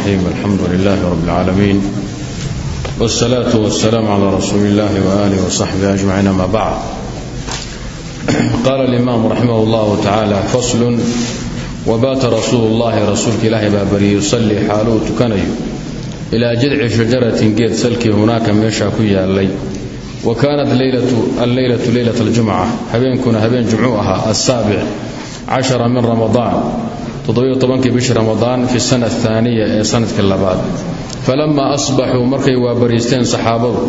الرحيم الحمد لله رب العالمين والصلاة والسلام على رسول الله وآله وصحبه أجمعين ما بعد قال الإمام رحمه الله تعالى فصل وبات رسول الله رسولك الله بابري يصلي حاله تكني إلى جذع شجرة قيد سلكي هناك ميشا كيا اللي وكانت ليلة الليلة ليلة الجمعة هبين كنا هبين جمعوها السابع عشر من رمضان todobayo-tobankii bishii ramadaan fi sana aaniya ee sannadkii labaad. Falammaa asbaxuu markay waabariisteen saxaabadu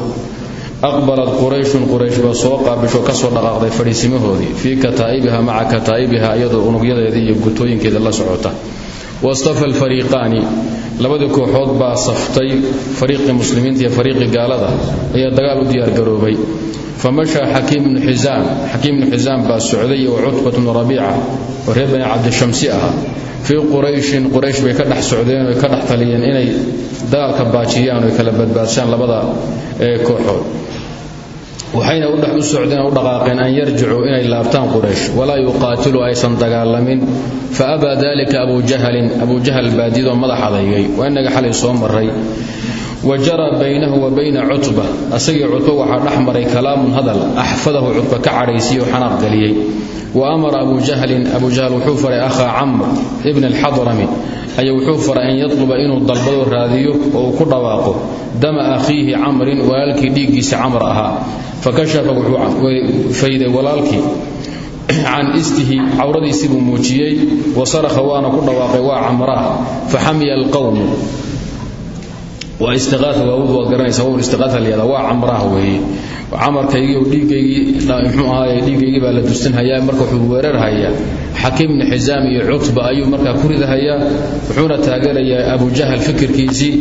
aqbalat qurayshun quraysh baa soo qaabisho ka soo dhaqaaqday fadhiisimahoodii fii kataa'ibiha maca kataa'ibiha iyadoo unugyadeedii iyo gutooyinkeeda la socota wastafa alfariiqaani labadii kooxood baa saftay fariiqii muslimiinta iyo fariiqii gaalada ayaa dagaal u diyaargaroobay famashaa xakiim bnu xisaam xakiim bnu xisaam baa socday oo cutbat bnu rabiica oo reer bani cabdishamsi ahaa fii qurayshin quraysh bay ka dhex socdeen oy ka dhex taliyeen inay dagaalka baajiyaan oy kala badbaadshaan labada kooxood waxayna u dhex u socdeen u dhaqaaqeen an yarjicuu inay laabtaan quraysh. Walaa yuqaatilu aysan dagaalamin. Fa abaa dalika abu jahlin abu jahl baadiyadoo madax adaygay waa inaga xalay soo maray wa jaraa baynahu wa bayna cutba. Asagii cutba waxaa dhex maray kalaamun hadal. Axfadahu cutba ka cadhaysiyo xanaaq geliyey wa amara abu jahlin abu jahl wuxuu faray akhaa camr ibn alxadrami ayaa wuxuu faray an yatluba inuu dalbado raadiyo oo uu ku dhawaaqo. Dama akhiihi camrin walaalkii dhiiggiisa camr ahaa. Fakashafa wuxuu fayday walaalkii. Can istihi cawradiisii buu muujiyey. Wa sarakha waana ku dhawaaqay waa camraah faxamiya alqowmu waa istiqaaa waawud waad garanaysa wawl istiqaaa layada waa camraah weeye. Camarkaygii oo dhiiggaygii muxuu ahaaye dhiiggaygii baa la dustinhayaa marka wuxuu weerarhayaa xakiim bni xisaam iyo cutba ayuu markaa ku ridahayaa wuxuuna taageerayaa abu jahal fikirkiisii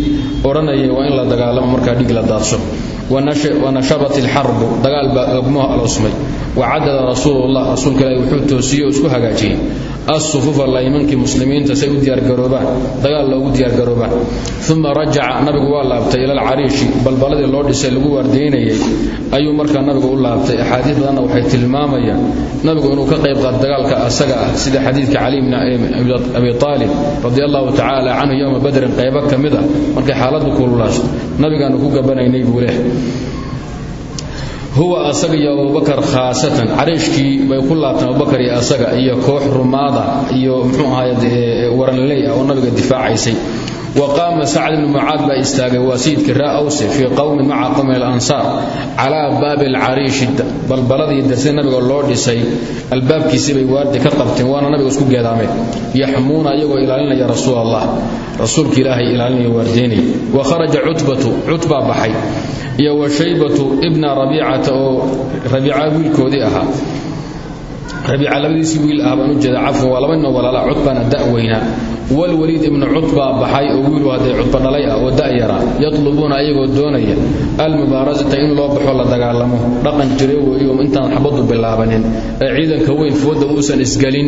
odhanayay waa in la dagaalamo markaa dhiig la daadsho wanashabat ilxarbu dagaal baa ogmo aloosmay wacadada rasuulullah rasuulka ilaahi wuxuu toosiyey oo isku hagaajiyey assufufa laymankii muslimiinta say u diyaargaroobaan dagaal loogu diyaargaroobaan uma rajaca nabigu waa laabtay ila alcariishi balbaladii loo dhisay lagu waardaynayay ayuu markaa nabigu u laabtay. Axaadiis badanna waxay tilmaamayaan nabigu inuu ka qayb qaata dagaalka asaga ah sida xadiidka cali bni abi aalib radi allahu tacaala canhu yowma badrin qaybo ka mid a markay xaaladdu kululaashto nabigaanu ku gabanaynay buu leh huwa asaga iyo abubakar khaasatan. Cariishkii bay ku laabteen abubakar iyo asaga iyo koox rumaada iyo mxuu ahaay waranley ah oo nabiga difaacaysay wa qaama sacd bnu mucaad baa istaagay waa sayidkii raa awse fii qowmin maca qowmi alansaar calaa baabi alcariishi balbaladii darsida nabiga loo dhisay albaabkiisii bay waardi ka qabteen waana nabiga isku geedaameen yaxmuuna iyagoo ilaalinaya rasuul allah rasuulka ilaahay ilaalinaya waardeynaya wa kharaja cutbatu cutbaa baxay. Iyo wa shaybatu ibna rabiicata oo rabiica wiilkoodii ahaa rabiica labadiisii wiil ah baan u jeeda cafwan waa laba nin walaala cutbana da'weynaa walwaliid oo wiilu hadday cutba dhalay ah oo da'yara yatlubuuna ayagoo doonaya almubaarasata in loo baxo la dagaalamo dhaqan jire weeyo intaan xabadu bilaabanin ciidanka weyn fooda uusan isgelin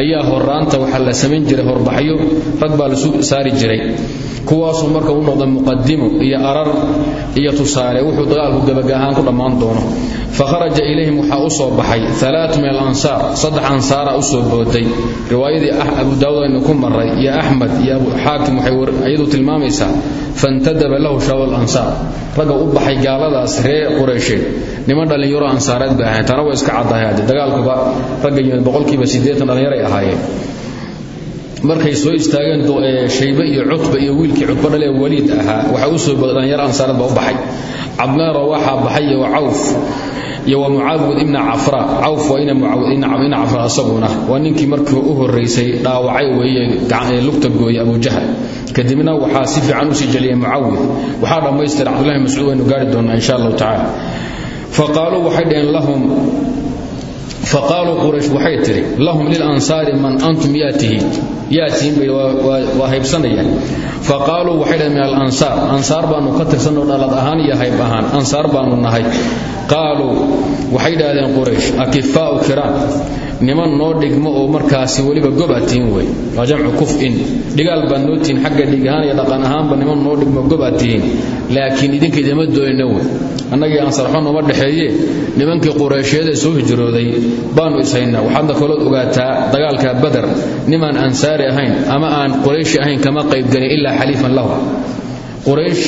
ayaa horaanta waxaa la samayn jiray horbaxyo rag baa lasu saari jiray. Kuwaasuu marka u noqda muqadimo iyo arar iyo tusaale wuxuu dagaalku gabagahaan ku dhammaan doono. Fakharaja ilayhim waxaa u baxay alaat min saddex ansaara u soo booday riwaayadii abu daawud aynu ku maray iyo axmed iyo xaakim waxay iyadu tilmaamaysaa fantadaba lahu shaawal ansaar. Ragga u baxay gaaladaas reer qureysheed. Niman dhallinyaro ansaareed bay ahayn tana way iska caddahay dagaalkuba ragga yimid boqolkiiba siddeetan dhallinyaray ahaayeen markay soo istaageen shaybe iyo cutba iyo wiilkii cutba dhale waliid ahaa waxaa u soo booday dhallinyaro ansaareed baa u baxay. Cabdulaahi rawaaxa baxay wa cawf iyo wa mucaawid ibna cafra. Cawf waa ina mucaawid ibna cafra asaguna. Waa ninkii markii u horraysay dhaawacay weeye lugta gooye abu jahl. Kadibna waxaa si fiican u sii jeliyay mucaawid. Waxaa dhammaystira cabdullahi mascuud waynu gaari doonaa insha allahu tacaala. Faqaaluu waxay dhaheen lahum faqaaluu quraysh waxay tidhi lahum lilansaari man antum yaatihi yaatihin bay waa haybsanayaan faqaaluu waxay dhaheen min alansaar ansaar baanu ka tirsanoo dhalad ahaan iyo hayb ahaan ansaar baanu nahay qaaluu waxay idhaahdeen quraysh akifaa'u kiraam niman noo dhigmo oo markaasi weliba gobatiin wey. Waa jamcu kuf'in. Dhigaal baad noo tihiin xagga dhig ahaan iyo dhaqan ahaanba niman noo dhigmo gobaad tihiin laakiin idinka idima doonina wey. Annagii ansarxo nooma dhexeeye nimankii qureysheed ee soo hijrooday baannu ishaynaa waxaadna kalood ogaataa dagaalka badar. Nimaan ansaari ahayn ama aan qurayshi ahayn kama qaybgelin ilaa xaliifan lahu quraysh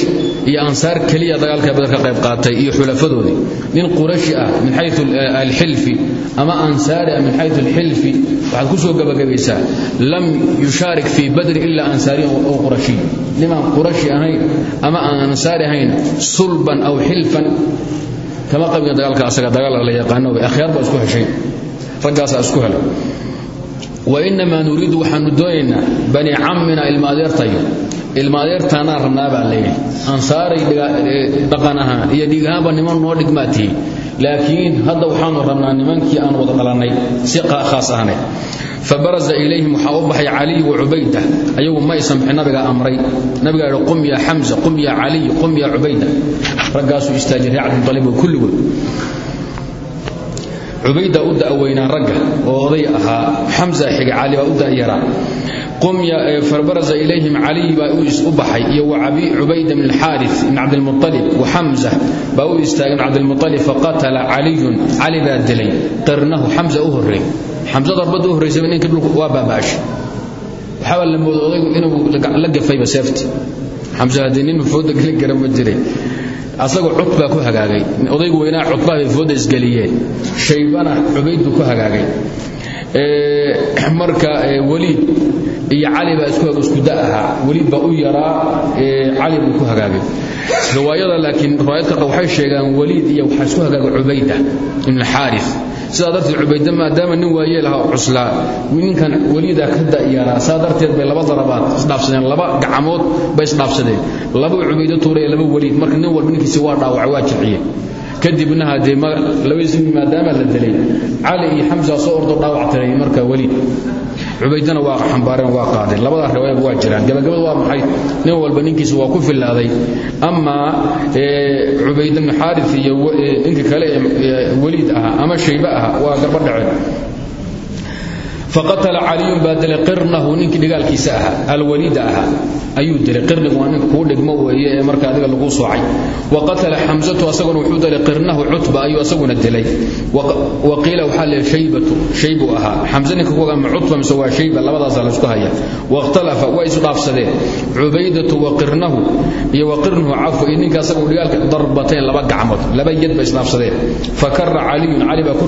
iyo ansaar keliya dagaalka badar ka qayb qaatay iyo xulafadoodii. Nin qurayshi ah min xayu alxilfi ama ansaari ah min xayu alxilfi waxaad ku soo gabagabaysaa. Lam yushaarik fii badrin ila ansaariyan oo qurashiy nimaan qurashi ahayn ama aan ahayn sulban aw xilfan kama qaybgen dagaalka asaga dagaal la yaqaano akhyaar baa isku heshay. Raggaasaa isku helay wainamaa nuriidu waxaanu doonaynaa bani cammina ilma adeertayo ilma adeertaanaan rabnaa baa layidhi ansaaray dhaqan ahaan iyo dhiig ahaanba niman noo dhigmaa laakiin hadda waxaanu rabnaa nimankii aan wada dhalannay si khaas ahne. Fabaraza ilayhim waxaa u baxay caliy wa cubayda. Ayagu ma aysan bixin nabiga amray. Nabiga yidhi qum ya xamza qum ya caliy qum ya cubayda. Raggaasuu istaajiyay reer cabdilmutalib kulligood. Cubayda u da'weynaa ragga oo oday ahaa xamza xiga u da'yaraa fabaraza ilayhim caliy baa u baxay iyo cubayda bn xaari bn cabdilmualib waxamza baa u istaagay bn cabdilmualib faqatala caliyun cali baa dilay qirnahu xamza u horreey xamza darbadda u horraysaba ninkii dhulku waa baaba'ashay. Waxaaba la mooda odaygu inuu la gafayba seefti. Xamza haddii nin fooda geli kara ma jiray asagoo cud baa ku hagaagay. Odaygu weynaa cudbaa bay fooda isgeliyeen. Shaybana cubaydbuu ku hagaagay. Marka weliid iyo cali baa isku da ahaa. Weliid baa u yaraa cali buu ku hagaagay. Riwaayada laakiin riwaayadka waxay sheegaan weliid iyo waxaa isku hagaagay cubayda ibn xaari sidaa darteed maadaama nin waayeel aha cuslaa ninkan weliida ka da'yaraa saa bay laba darabaad isdhaafsadeen laba gacmood bay isdhaafsadeen laba cubaydo tuuraya laba weliid marka nin walba ninkiisi waa dhaawacay waa jilciye kadibna hadee labadiis maadaama la dilay cali iyo xamsa soo ordo dhaawac tiray marka weliid cubaydana waa xambaareen waa qaadeen labadaa riwaayaba waa jiraan. Gabagabada waa maxay? Nin walba ninkiisa waa ku filaaday amaa cubayd bnu xaari iyo ninka kale ee weliid ahaa ama shaybe aha waa garba dhaceen faqatala caliyun baa dilay qirnahu ninkii dhigaalkiisa ahaa alwaliida ahaa. Ayuu dilay qirnigu waa ninka kuu dhigmo weeye ee marka adiga lagu soocay. Wa qatala xamsatu asaguna wuxuu dilay qirnahu cutba ayuu asaguna dilay. Wa qiila waxaa leeyahay shaybatu shaybuu ahaa. Xamse ninka kuga ma cutba mise waa shayba? Labadaasaa laysku haya wakhtalafa waa isu dhaafsadeen. Cubaydatu wa qirnahu iyo wa qirnuhu cafwa iyo ninka asagu dhigaalka darbateen laba gacmood laba yad bay isdhaafsadeen fakara caliyun ku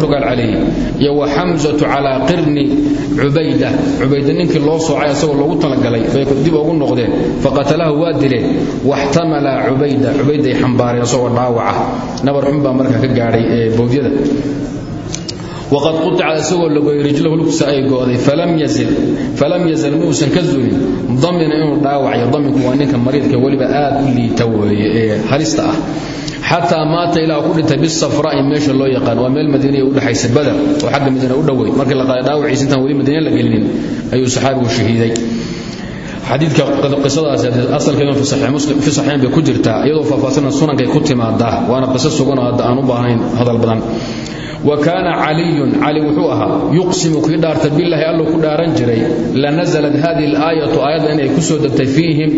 cubayda. Cubayda ninkii loo soocay asagoo loogu talagalay dib ugu noqdeen. Faqatalahu waa dileen. Waxtamala cubayda. Cubayday xambaareen asagoo dhaawaca. Nabar xun baa marka ka gaadhay bowdyada. Waqad quticad isagoo lagoy rijlahu lugsa ay go'day falam yazal muusan ka zulin damina inuu dhaawacayo daminku waa ninka mariidka weliba aad u liita halista ah xataa maata ilaa ku dhintay bisafraai meesha loo yaqaan. Waa meel madiinaya udhexaysa badar oo xagga madiina u dhowey markii la qaaday dhaawaciisa intaan weli madiina la gelinin ayuu saxaabigu shahiiday. Xadiidka qisadaas asalkeedu fi saxiixayn bay ku jirtaa iyadoo faahfaahsana sunankay ku timaadaa. Waana qiso suganoo hadda aan u baahnayn hadal badan wa kaana caliyun cali wuxuu ahaa yuqsimu kii dhaarta bilaahi alluu ku dhaaran jiray lanasalat hadihi alaayatu aayadda inay ku soo degtay fiihim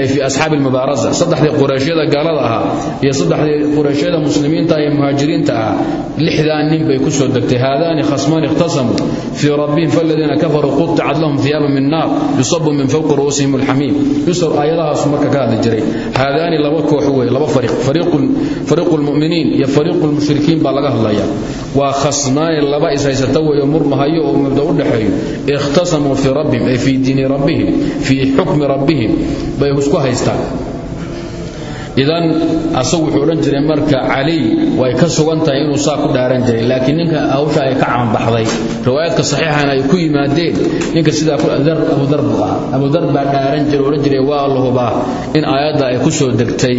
ay fii asxaabi almubaarasa saddexdii qurayshyada gaalada ahaa iyo saddexdii qurayshyada muslimiinta ee muhaajiriinta ah lixdaa nin bay ku soo degtay. Haadaani khasmaan ikhtasamuu fii rabbihim faladiina kafaruu quطicat lahum hiyaabu min naar yusabu min fowqi ru'uusihim alxamiim. Yusr aayadahaasu marka ka hadli jiray. Haadaani laba koox wey laba fariiq fariiqu lmuminiin iyo fariiqu lmushrikiin baa laga hadlaya waa khasmaani laba ishaysata weeyo murmahayo oo mabda u dhexeeyo ikhtasamuu fii rabbihim ay fii diini rabbihim fii xukmi rabbihim bay isku haystaan idan asagu wuxuu odhan jiray marka caliy way ka sugan tahay inuu saa ku dhaaran jiray laakiin ninka hawsha ay ka caanbaxday. Riwaayaadka saxiixana ay ku yimaadeen ninka sidaa abudar buu ah abudar baa dhaaran jiray odhan jiray waa la in aayadda ay ku soo degtay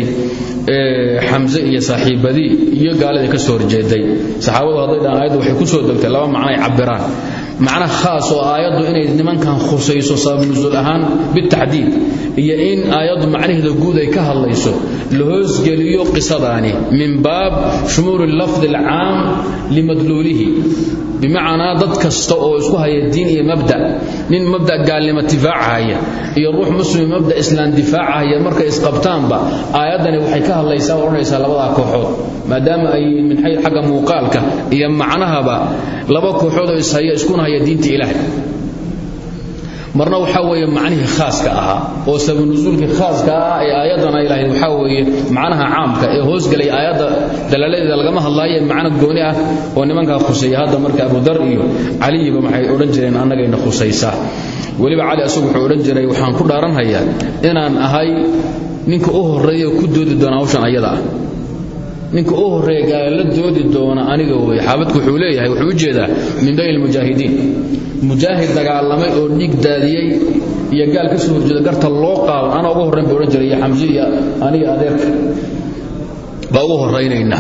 xamse iyo saaxiibadii iyo gaaladii ka soo horjeeday. Saxaabadu hadday dhaan aayaddu waxay ku soo degtay laba macno ay cabiraan macna khaas oo aayaddu inay nimankan khusayso sabab nusuul ahaan bitaxdiid iyo in aayaddu macnaheeda guud ay ka hadlayso la hoosgeliyo qisadaani min baab shumuuli lafdi alcaam limadluulihi bimacnaa dad kasta oo isku haya diin iyo mabda nin mabda gaalnimo difaacahaya iyo ruux muslim mabda islaan difaacahaya markay isqabtaanba aayaddani waxay ka hadlaysaa oo odhanaysaa labadaa kooxood maadaama ay min xay xagga muuqaalka iyo macnahaba laba kooxood oo ishaya iskuna haya diinta ilaahay marna waxaa weeye macnihii khaaska ahaa oo sabanusuulkii khaaska ah ee aayaddana ay lahayd weeye macnaha caamka ee hoosgelaya aayadda dalaaladeeda lagama hadlaayo macno gooni ah oo nimankaa khuseeya hadda marka abudar iyo caliyiba waxay odhan jireen annagayna khusaysaa weliba cali asagu wuxuu odhan jiray waxaan ku dhaaranhayaa inaan ahay ninka u horreeya ku doodi doona hawshan ayada ah ninka u horreeya gaala doodi doona aniga wey xaabadku wuxuu leeyahay wuxuu jeedaa min bayni almujaahidiin mujaahid dagaalamay oo dhiig daadiyey iyo gaal ka soo horjeeda garta loo qaado. Anaa ugu horrayn buu jiray iyo xamse iyo aniga adeerka. Baa ugu horraynayna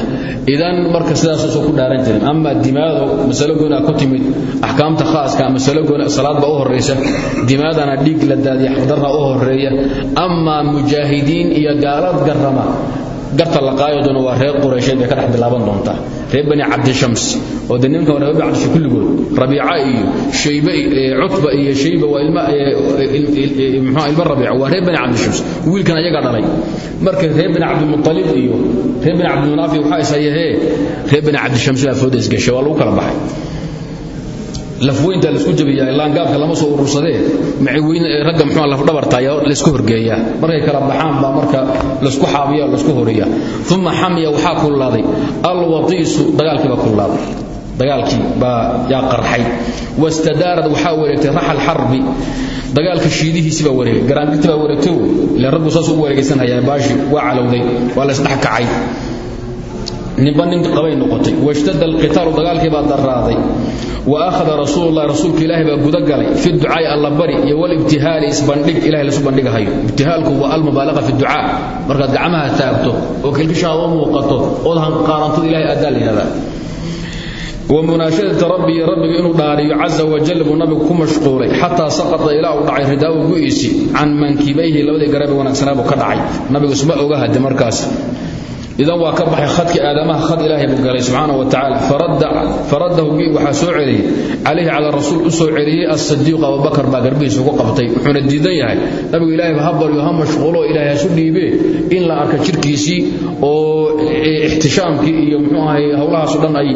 idan marka sidaas u soo ku dhaaran jirin. Ama dimaado masalo goonaa ku timid. Axkaamta khaaska masalo goona salaad baa u horraysa dimaadana dhiig la daadiya xaqdarra u horreeya. Amaa mujaahidiin iyo gaalad garrama garta la qaayaduna waa reer quraysheed bay ka dhex bilaaban doontaa reer bani cabdishams oo de nimanka reer bani cabdish kulligood rabiica iyo shaybe cutba iyo shayba waa ilma muxuu ilma rabiica waa reer bani cabdishams wiilkan ayaga dhalay. Marka reer bani cabdilmutalib iyo reer bani cabdilmunaafi waxaa ishayahee reer bani cabdishams baa fooda isgashay waa lagu kala baxay lafweynta la isku jabiyaa ilaangaabka lama soo urursadee? Ragga muxuu lafdhabarta ayaa laysku horgeeyaa. Markay kala baxaan baa marka laysku xaabiya laysku horiya uma xamiya waxaa kullaaday. Alwatiisu dagaalkii baa kullaaday. Dagaalkii baa yaa qarxay. Wastadaarad waxaa wareegtay raxal xarbi. Dagaalka shiidihiisii baa wareegay garaangirtii baa wareegtay. Ila raggu saas ugu wareegaysanhayaan baashi waa calowday waa laysdhex kacay ninba nin qabay noqotay. Washtada alqitaalu dagaalkiibaa darraaday. Wa ahada rasuululahi rasuulka ilaahi baa guda galay fi ducaai allabari iyo walibtihaali isbandhig ilahay laisu bandhigahayo. Ibtihaalku waa almubaalaqa fi ducaa. Markaad gacmaha taagto oo kilkishaada muuqato ood hanqaarantid ilahay adaa layidhahdaa wamunaashadata rabbiiyo rabbiga inuu dhaariyo caza wajal buu nabigu ku mashquulay. Xataa saqata ilaa uu dhacay ridaawu gu-iisi can mankibayhi labadii garabe wanaagsanaa buu ka dhacay. Nabigu isma oga hade markaas idan waa ka baxay hadka aadamaha had ilaahay buu galay subxaana wa tacaala. Faradahu waxaa soo celiyey. Calayhi calaa rasuul u soo celiyey asidiiqu abubakar baa garbihiisugu qabtay. Wuxuuna diidan yahay. Nabigu ilaahayba ha baryo ha mashquuloo ilahay hasu dhiibe in la arka jirkiisii oo ixtishaamkii iyo muxuu ahay howlahaaso dhan ay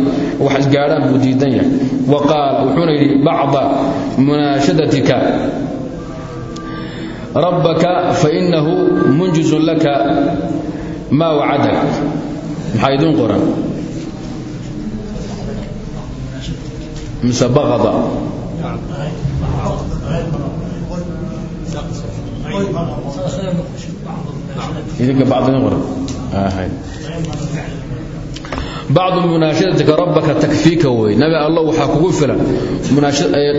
wax gaadhaan buu diidan yahay. Wa qaala wuxuuna yidhi bacda munaashadatika rabbaka fainahu munjizun laka maa wacadak maxaa idiin qoran? Mise baada idinka bacd idiin qoran bacdu munaashadatika rabbaka takfiika wey nabi allo waxaa kugu filan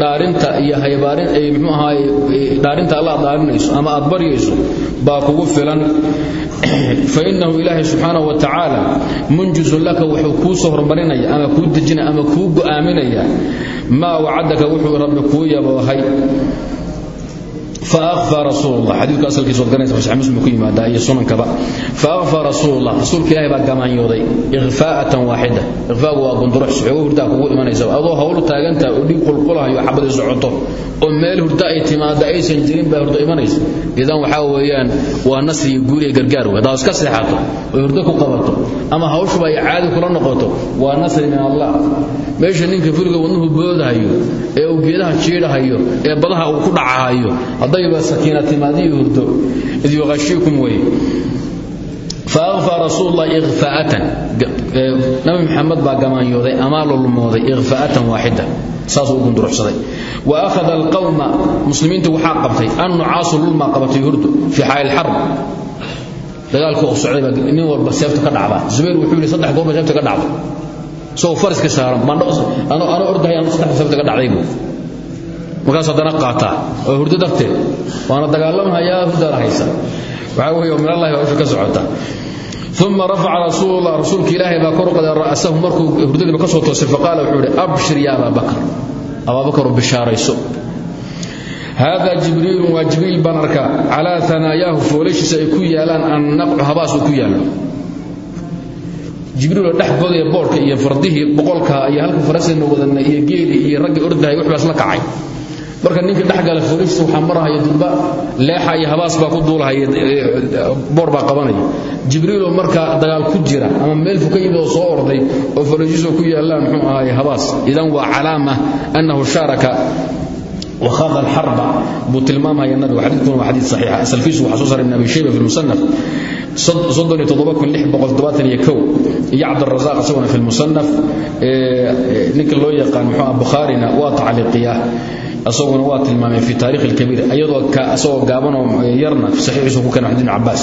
dhaarinta iyo haybaarin mxuu ahaay dhaarinta alla aad dhaarinayso ama aad baryayso baa kugu filan. Fainahu ilaahay subxaanahu wa tacaala munjizun laka wuxuu kuu soo hormarinaya ama kuu dejinaya ama kuu go'aaminaya maa wacadaka wuxuu rabbi kuu yaboohay faakfa rasuullah xadiidku asalkiisa waad garanaysa saxiix muslim ku yimaadaa iyo sunankaba faakfa rasuulullah rasuulka ilaahay baa gamaanyooday ikhfaa'atan waaxida ikhfaagu waa bunduruxs xoogo hurdaa kugu imanaysa adoo howlu taagantaa oo dhiig qulqulahayo xabadii socoto oo meel hurda ay timaada aysan jirin baa hurdo imanaysa idan waxaa weeyaan waa nasri iyo guuri iyo gargaar wey hadaad iska seexato oo hurdo ku qabato ama hawshuba ay caadi kula noqoto waa nasri min allah meesha ninka furiga wadnuhu boodahayo ee uu geedaha jiidhahayo ee badaha uu ku dhacahayo dayba sakiinatimaadii hurdo id yuqashiikum weye faaqfa rasuullah ikhfaatan nabi maxamed baa gamaanyooday amaa lulmooday ikhfaatan waaxida saasuu gundurugsaday wa akhada alqawma muslimiinta waxaa qabtay annucaasu lulmaa qabatay hurdo fii xaali lxarb dagaalku socdayba nin walba seeftu ka dhacdaa. Zubayr wuxuu yidhi saddex goorba seefta ka dhacdo. Isagoo fariska saaran baandho anoo ordahay anoo saddex seefta ka dhacdaybu markaas haddana qaataa oo hurdo darteed waana dagaalamhayaa hurdaada haysa waxaa wey oo minallaahi baa ka socota. Uma rafaca rasuulula rasuulka ilaahay baa kor u qaday markuu hurdadiiba ka soo toosay faqaala wuxuu ihi abshir ya abaabakar abaabakar bishaarayso. Haada jibriilun waa jibriil baan arkaa calaa anaayaahu ay ku yaalaan annaqcu habaasuu ku yaallo. Jibriiloo dhex godaya boodhka iyo fardihii boqolkaa iyo halka faraseenu wadanna iyo geeli iyo raggii ordahaya waxbaas la kacay marka ninka dhexgala fariista waxaa marahaya durba leexa iyo habaas baa ku duulahaya boor baa qabanaya jibriiloo marka dagaal ku jira ama meel fuka yimid oo soo orday oo farasiisoo ku yaallaan muxuu ahaay habaas idan waa calaama annahu shaaraka وخاض الحرب بتلمام هي النبي وحديثكم حديث صحيح أسل فيش وحصوصر ابن أبي شيبة في المصنف صدني تضبك اللح بقل ضبات يكو يا عبد الرزاق سونا في المصنف نك الله يقان محمد بخارينا وتعليقيا asaguna waa tilmaameen fi taarikh kabiir ayadooasagoo gaabanoo yarna saxiixiisu ku keen xadibn cabaas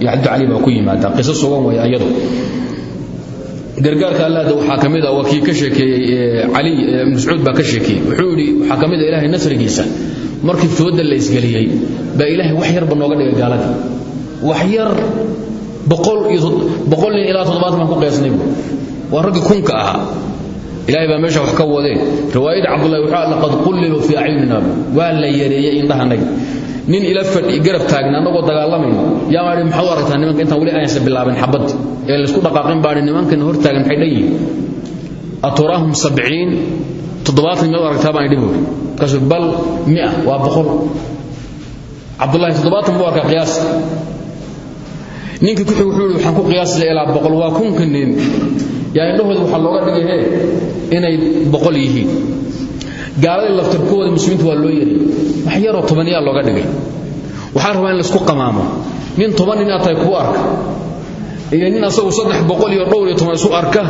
iyo xadiid cali baa ku yimaada. Qiso sugan weeye ayadu. Gargaarka allaada waxaa ka mid a ka sheekeeyey eh, cali eh, ibnu sacuud ka sheekeeyey. Wuxuu yidhi waxaa ka ilaahay nasrigiisa. Markii fooda la isgeliyey baa ilaahay wax yarba nooga dhigay gaaladii wax yar boqol iyo boqol nin ilaa toddobaatan ku qeesnay waa raggii kunka ahaa ilaahay baa meesha wax ka wadeen riwaayada cabdullahi wuxuu laqad qulliluu fii acyunina waa la yareeyey indhahanaga nin ila fadhi garab taagna annagoo dagaalamayno yaa maadhi maxaad u nimanka intaan weli aysan bilaabin xabad? Ee laysku dhaqaaqin baadhi nimankan hor maxay dhan yihiin aturaahum sabciin. Toddobaatan miyaad u aragtaa baan bal mia waa boqol. Cabdullahi toddobaatan buu arkaa ninkii kuxig wuxuu waxaan ku qiyaasaya ilaa boqol waa kunka nin. Yaa indhahooda waxaa looga dhigay hee inay boqol yihiin. Gaaladii laftirkooda muslimiinta waa loo yeray wax yaroo tobaniyaa looga dhigay. Waxaa rabaa in laysku qamaamo. Nin toban nin aad tahay arka. Iyo nin asagu saddex iyo dhowr iyo toban isu arka.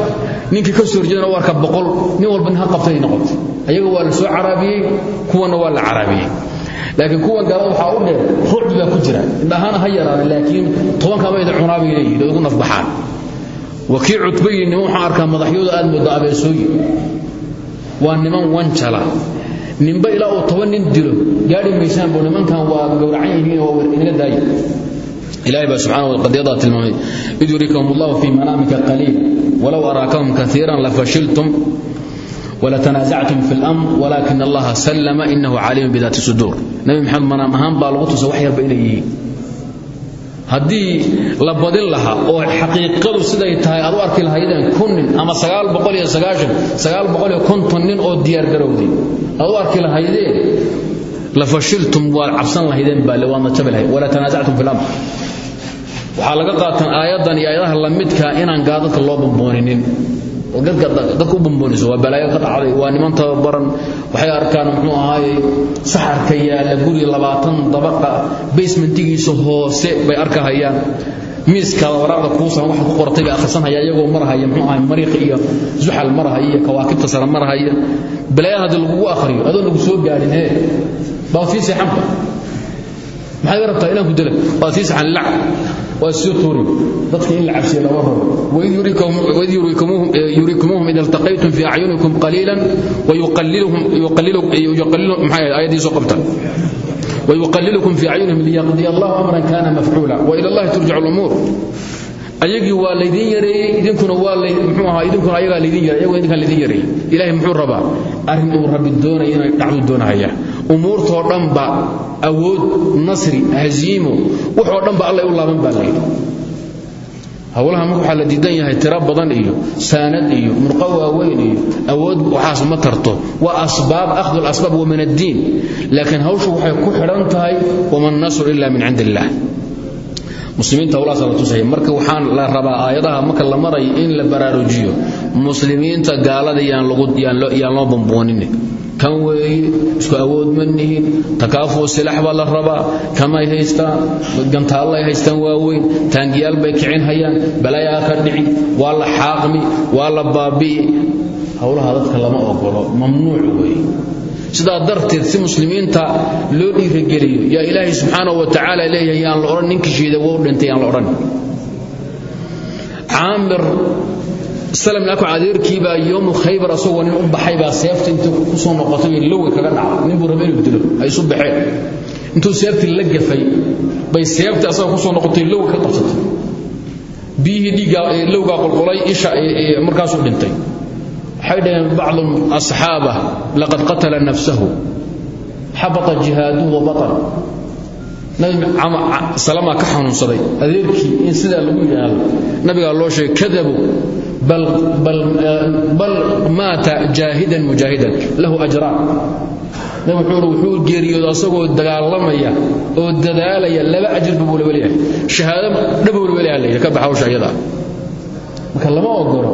Ninkii ka soo horjeedana u arka boqol. Nin walba ha qabtay noqotay. Ayaga waa la soo caraabiyey kuwana waa la caraabiyey laakiin kuwan gaalada waxaa u dheer rucbi ku jira. Indhahaana ha yaraada laakiin tobanka mayda cunaabay leeyihiin oo igu nafbaxaan. Wakii cutbayi niman waxaan arkaa madaxyooda aad mooda abeesooyi. Waa niman wanjala ninba ilaa uu toban nin dilo gaadhi maysaan buu nimankan waa gowracan yihiin oo inaga daaya ilahay baa subxaana wa qadiyadaa tilmaamay. Id yurikahum allahu fii manaamika qaliila walow araakahum kaiiran lafashiltum wlatanaazactum fi lmr walaakin allaha sallama inahu caliimu bidaati suduur nabi maxamed manaam ahaan baa lagu tusa wax yarba inay yihiin haddii la badin lahaa oo xaqiiqadu siday tahay aad u arki lahaydeen kun nin ama nin oo diyaargarowday aad u arki lahaydeen la fashiltum waad cabsan lahaydeen baale waadna jabi lahayd walaa tanaazactum waxaa laga qaatan aayaddan iyo aayadaha lamidkaa inaan gaadadka loo bambooninin dadka u bambooniso waa balaayo ka dhacday waa niman tababaran waxay arkaan muxuu ahaaye saxarka yaalla guri labaatan dabaqa basementigiisa hoose bay arkahayaan. Miiskaada waraaqda kuusan waxaad ku qortay bay akhrisanhaya iyagoo marahaya muxuu ahay mariiq iyo zuxal marahaya iyo kawaakibta sare marahaya. Balaayada haddii lagugu akhriyo adoo lagu soo gaadhin hee baad sii seexanba maxaad ga rabtaa inaan ku dila? Waa sii saxan lac. Waa sii tuuri. Dadka in la cabsiye lama rabo. Waid yurikumuuhum id iltaqaytum fii acyunikum qaliilan wayuqalilmaayadii soo qabtan wayuqalilkum fii acyunihim liyaqdiya allahu amran kana mafcuula wa ila allahi turjacu lumuur ayagii waa laydin yareeyey idinkuna waa lay muxuu ahaa idinkuna ayagaa laydin yareeyay ayagu idinkaan laydin yareeyey ilaahay muxuu rabaa arrin uu rabbi doonaya inay dhacdu doonahaya umuurtoo dhanba awood nasri haziimo waxoo dhanba allay u laaban baa layidhi howlaha marka waxaa la diidan yahay tiro badan iyo saanad iyo murqo waaweyn iyo awood waxaas ma tarto. Waa asbaab akhdu lasbaab wa min addiin. Laakiin hawshu waxay ku xidhan tahay waman nasru ila min cindi illaah muslimiinta howlahaas la marka waxaan la rabaa aayadaha marka la marayo in la baraarujiyo muslimiinta gaalada yaan loo bamboonin kan weeye isku awood ma nihin takaafuo silax baa la rabaa. Kamay haystaan gantaallay haystaan waaweyn taangiyaal bay kicin hayaan. Balaayaa ka dhici waa la xaaqmi waa la baabi'i. Howlaha dadka lama ogolo mamnuuc weeye sidaa darteed si muslimiinta loo dhiirageliyo yaa ilaahay subxaanahu wa tacaala leeyahay yaan la odhan ninkii shiida wou dhintay yaan la odhan. Caamir salam laaku adeerkiibaa yoomu khaybar asagoo nin u baxay baa seefta intuu ku soo noqotay lowga kaga dhacay nin buu rabay inuu dilo ay isu baxeen. Intuu seeftii la gafay bay seeftii asagoo ku soo noqotay lowga ka qabsatay. Biyihii dhiiggaa lowgaa qolqolay isha markaasuu dhintay. Waxay dhaheen bacdu asxaaba laqad qatala nafsahu xabata jihaaduhu wa batan salama ka xanuunsaday. Adeerkii in sidaa lagu yidhaahdo nabigaa loo sheegay kadabu bal maata jaahidan mujaahidan lahu ajraan nabig wuxuu geeriyooda asagoo dagaalamaya oo dadaalaya laba ajir buu wala weliyahay shahaado dhabow wala weliyahay la yidhi ka baxa hawsha iyada marka lama ogolo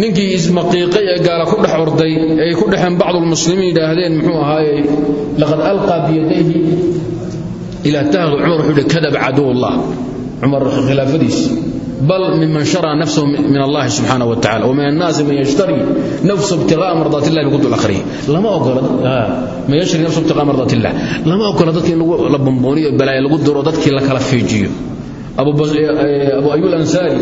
ninkii ismaqiiqay ee gaala ku dhex orday ay ku dhexeen bacdulmuslimiin yidhaahdeen muxuu ahaaye laqad alqaa biyadayhi ilaa tahdu cumar wuxuu yidhi kadaba caduwullah cumar khilaafadiisi bal miman shara nafsahu min allahi subxaanaه wa tacala wamin annaasi man yashtari nafsa ibtiqa'a mardaat illahi buu ku dul akhriyay lama ogola man yashtari nafsa ibtiqa'a mardaat illah lama ogola dadkii in la bambooniyo balaaya lagu diro dadkii la kala fiijiyo. Abu ayub ansaari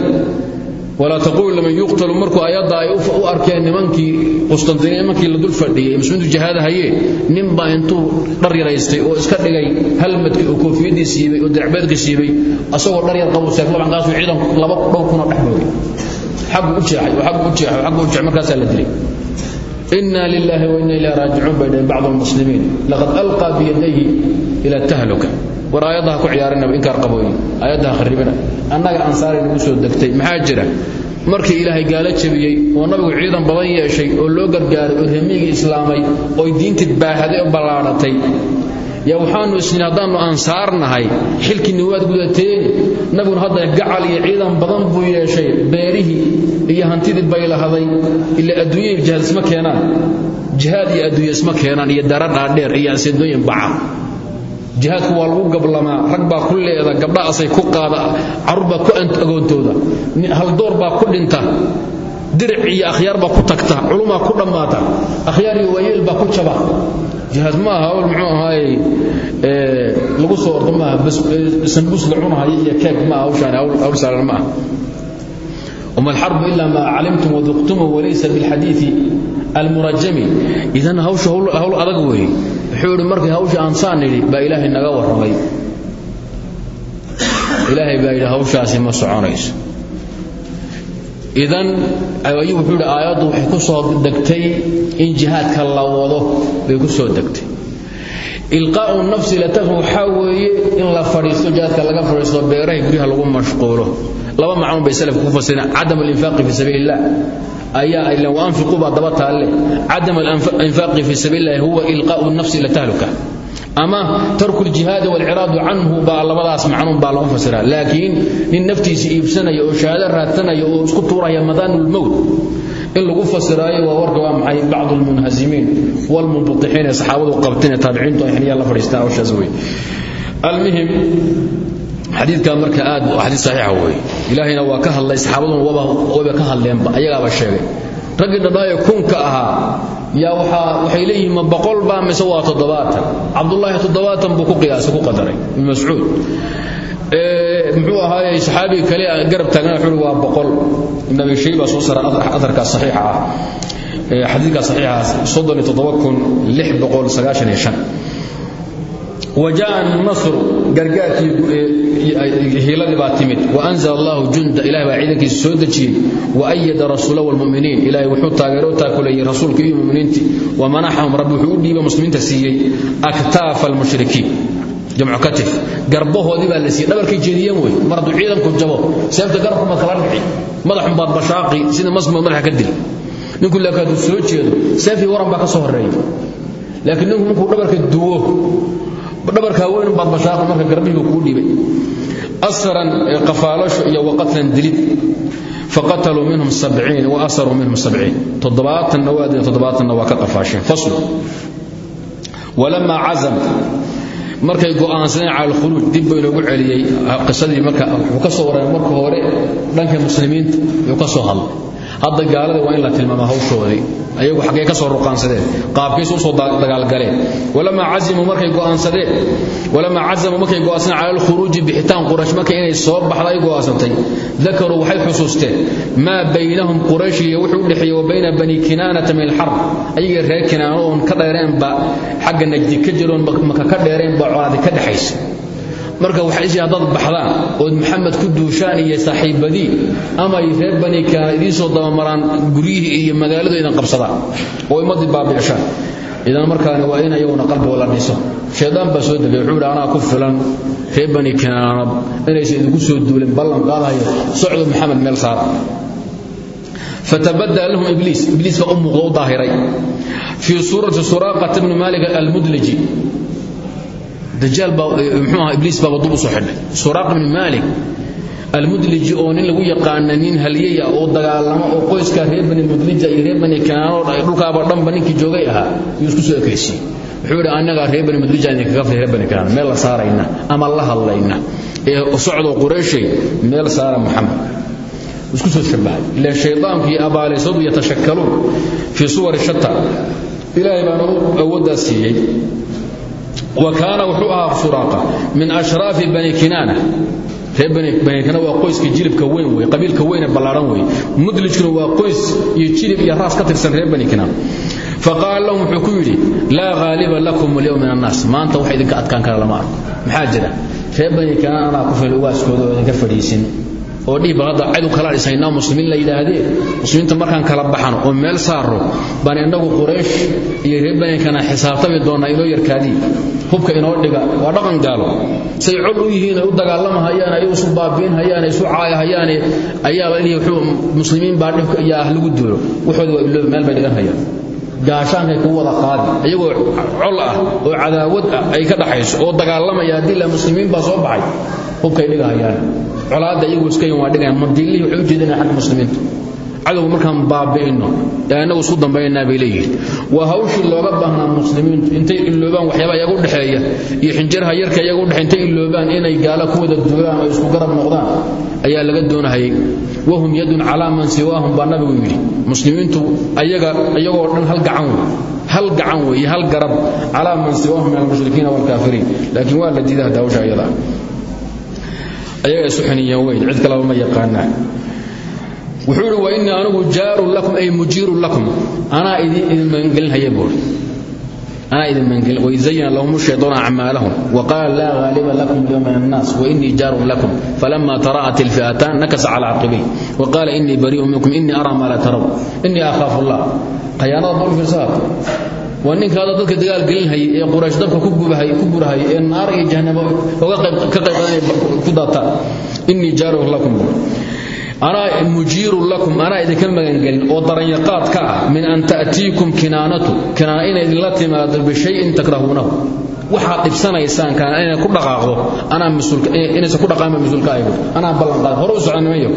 walaa taqulu liman yuqtalu markuu ayadda ay u arkeen nimankii qustantiniya nimankii la dul fadhiyey muslimiintu jihaada hayee ninbaa intuu dhar yaraystay oo iska dhigay halmadkii oo koofiyadii siibay oo diracbeedka siibay asagoo dhar yar qabu seeflabankaasuu ciidan laba dhow kuna dhex boogay u jeexay oo u jeexay oo u jeexay markaasaa la dilay. Inna lillahi wa inna ilayhi raajicuun bay dhaheen bacdu almuslimiin laqad alqaa biyadayhi ila tahluka war aayaddaha ku ciyaarinaba inkaar qabooyi aayaddaha kharribina annaga ansaaray nagu soo degtay. Maxaa jira? Markii ilaahay gaalo jabiyey oo nabigu ciidan badan yeeshay oo loo gargaaray oo reemiyigii islaamay ooy diintii baahaday oo ballaadhatay. Yaa waxaanu haddaannu ansaarnahay xilkiinni waad gudateeni nabiguna hadda gacal iyo ciidan badan buu yeeshay beerihii iyo hantidii bay lahaday ila adduunyay jihaad isma keenaan? Jihaad iyo adduunya isma keenaan iyo dara dhaadheer iyo anseedooyin baca jihaadku waa lagu gablamaa rag baa ku leeda gabdhahaasay ku qaada carruur baa ku agoontooda haldoor baa ku dhinta diric iyo akhyaar baa ku tagta culumaa ku dhammaata akhyaar iyo waayeel baa ku jaba. Jihaad ma hawl muxuu ahaaye lagu soo ordo maaha sanbuus la cunahayo iyo keeg ma aha hawshaan hawl saaran ma m alxarbu ila maa calimtum waduqtum walaysa bilxadiii almurajami idan hawsha hawl adag weeye wuxuu ihi markay hawsha aan saan idhi baa ilaahay naga warramay ilaahay baa yidhi hawshaasi ma soconayso idan ayuu wuxuu yidhi aayaddu waxay ku soo degtay in jihaadka la wado bay ku soo degtay ilqaau nafsi latafhu waxaa weeye in la fadhiisto jihaadka laga fadhiisto beeraha guryaha lagu mashquulo. Laba macnuun bay salafka ku fasireen cadam alinfaaqi fii sabiili illah ayaa ilan waanfiqu baa daba taalle. Cadam alinfaaqi fii sabiili illahi huwa ilqaau nafsi ila tahluka ama tarku ljihaadi walciraadu canhu baa labadaas macnuun baa lagu fasiraa laakiin nin naftiisa iibsanaya oo shahaado raadsanaya oo isku tuuraya madaanulmowt in lagu fasiraayo waa warka waa maxay? Bacdu lmunhazimiin walmunbutixiin ee saxaabadu qabteen ee taabiciintu ay la fadhiistaan hawshaas wey almuhim xadiikan marka aad xadiid saxiixa wey ilaahayna waa ka hadlay saxaabaduna waba ka hadleenba ayagaaba sheegay raggii dhamaaye kunka ahaa yaa waxay leeyihiin ma boqol baa mise waa toddobaatan. Cabdullaahi toddobaatan buu ku qiyaasay ku qadaray ibn mascuud. Muxuu ahaayey saxaabiga kale garab taagna wuxuu waa boqol. Ibn abi shayba soo sara adarkaa saxiixa ah. Xadiidkaa saxiixa soddon iyo toddoba kun lix boqol sagaashan iyo shan wajaa nasru gargaarkiihiiladii baa timid. waanzl allahu junda ilah baa ciidankiisa soo dejiyey. waayada rasuula wlmuminiin ilahay wuxuu taageero taakuleeyey rasuulka iyo muminiinti wamanaxahum rabbi wuxuu u dhiiba muslimiinta siiyey. aktaafa almushrikiin jamcu katif garbahoodii baa la siiyey. dhabarkay jeediyeen wey mar hadduu ciidanku jabo. seefta garabkumaad kala dhici madaxumbaad bashaaqi. sida masmud madaxa ka dil. ninku laakiin hadduu soo jeedo seeftii waran baa dhabarkaa weynubaa bashaaqo marka garbihii buu kuu asran qafaalasho iyo waqatlan dilid. Faqataluu minhum abciin wa asaruu minhum abciin toddobaatanna waa dilin toddobaatanna waa ka qafaasheen faslu. Markay go'aansadeen cala alkhuluuj dib buu inoogu celiyey. Qisadii marka wuxuu ka soo waramay marka hore dhanka muslimiinta wuxuu ka soo hadlay hadda gaalada waa in la tilmaamo hawshoodii. Ayagu xaggee ka soo ruqaansadeen qaabkiis u soo dagaalgaleen walamaa cazimuu markay go'aansadeen walamaa cazamuu markay go'aansadeen cala alkhuruuji bixitaan quraysh marka inay soo baxda ay go'aansatay dakaruu waxay xusuusteen maa baynahum quraysh iyo wuxuu u wa bayna bani kinaanata min alxarb ayaga reer kinaano oon ka dheereenba xagga najdi ka jiroon maka ka dheereenba colaadi ka dhexaysa marka waxay isii haddaad baxdaan ood maxamed ku duushaan iyo saaxiibadii ama ay reer bani kaana idiin soo dabamaraan guryihii iyo magaaladu idan qabsadaan oo ummaddii baabi'ishaan idan markaani waa in iyaguna qalbiga la dhiso. Shaydaan baa soo degay wuxuu anaa ku filan reer bani kanaanab inaysan idinku soo duulin ballan qaadayo socdo maxamed meel saar. Fatabadala lahum ibliis. Ibliis baa u muuqda u daahiray. Fii suurati suraaqata dajaal baa muxuu ahaa ibliis baaba dub u soo xidhay. Suraaqa bni maalik almudliji oo nin lagu yaqaana nin halyaya oo dagaalamo oo qoyska reer bani mudlija iyo reer bani kanaano dhulkaaba dhanba ninkii joogay ahaa yuu isku soo ekaysiiyey. Wuxuu yidhi annagaa reer bani mudlija idinkaga fay reer bani kanaan meel la saarayna ama la hadlayna. Ee socdo qurayshay meel saara maxamed isku soo shabahay ila shaydaanku iyo abaalisadu yatashakkaluun fii suwari shata ilaahay baana awooddaas siiyey wa kaana wuxuu ahaa suraaqa min ashraafi bani kinaana. Reer waa qoyska jilibka weyn wey qabiilka weyne ballaaran wey mudlijkuna waa qoys iyo jilib iyo raas ka tirsan reer bani kinaana. Faqaala lahum wuxuu ku yidhi laa ghaaliba lakum alyawm min annaas. Maanta wax idinka adkaan kara lama arko. Maxaa jira? Reer bani kinaana anaa ku fil ugaaskooda oo idinka fadhiisin oo dhihi bal cid u kala muslimiin la yidhaahdeen muslimiinta markaan kala baxano oo meel saaro baan innagu quraysh iyo reer baninkana xisaabtami doonnaa inoo yarkaadii hubka inoo dhiga waa dhaqan gaalo. Say cod u yihiin u dagaalamahayaan ay isu baabi'inhayaan ay isu caayahayaane ayaa la dhihi wuxuu muslimiin baa iyo ah lagu duulo waxooda waa iloobi meel bay dhigan hayaan gaashaankay ku wada qaadi. Iyagoo col ah oo cadaawad ah ay ka dhaxayso oo dagaalamaya haddii la muslimiin baa soo baxay hubkay dhigahayaan colaadda iyagu iska yin waa dhigayaan madiilihii waxay u jeedinaya xagga muslimiinta cadowga markaan baabi'inno ee annagu isku dambaynaa bay leeyihiin. Waa looga baahnaa muslimiintu intay iloobaan waxyaaba iyaga u dhexeeya iyo xinjiraha yarka iyaga u dhexeey intay iloobaan inay gaala ku wada duulaan oo isku garab noqdaan ayaa laga doonahayay. Wahum yadun calaa man siwaahum baa nabigu yidhi. Muslimiintu ayaga iyagoo dhan hal gacan hal gacan weeye hal garab calaa man siwaahum min almushrikiina waalkaafiriin laakiin waa la diidaa daawasha ayada. Ayaga isu weyn cid kaleba ma yaqaanaa wuxuu ihi wa innii jaarun lakum ay mujiirun lakum. Anaa idin magangelinhaya buuri anaa idin magangelin wayzayana lahum shayطaanu acmaalahum. Waqaala laa ghaaliba lakum lyawma min annaas wainii jaarun lakum. Falama tara'at ilfi'ataan nakasa cala caqibiy waqaala inii barii'un minkum inii araa maa laa taraw. Inii akhaafu allah khayaanada bal fiirsaha waa ninkaada dadka dagaal gelinhayay ee quraysh dabka ku gurahayay ee naar iyo jahannamo ka qayb ku daataan innii jaarun lakum. Anaa mujiirun lakum. Anaa idinka magangelin oo daranyaqaad ka ah min an ta'tiikum kinaanatu. Kinaana inay idinla timaado bishayin takrahuunahu. Waxaad dhibsanaysaan kanaana inay ku dhaqaaqdo. Anaa inaysan ku dhaqaanba mas'uulka aygu. Anaa ballanqaad. Hore u socda nimanyo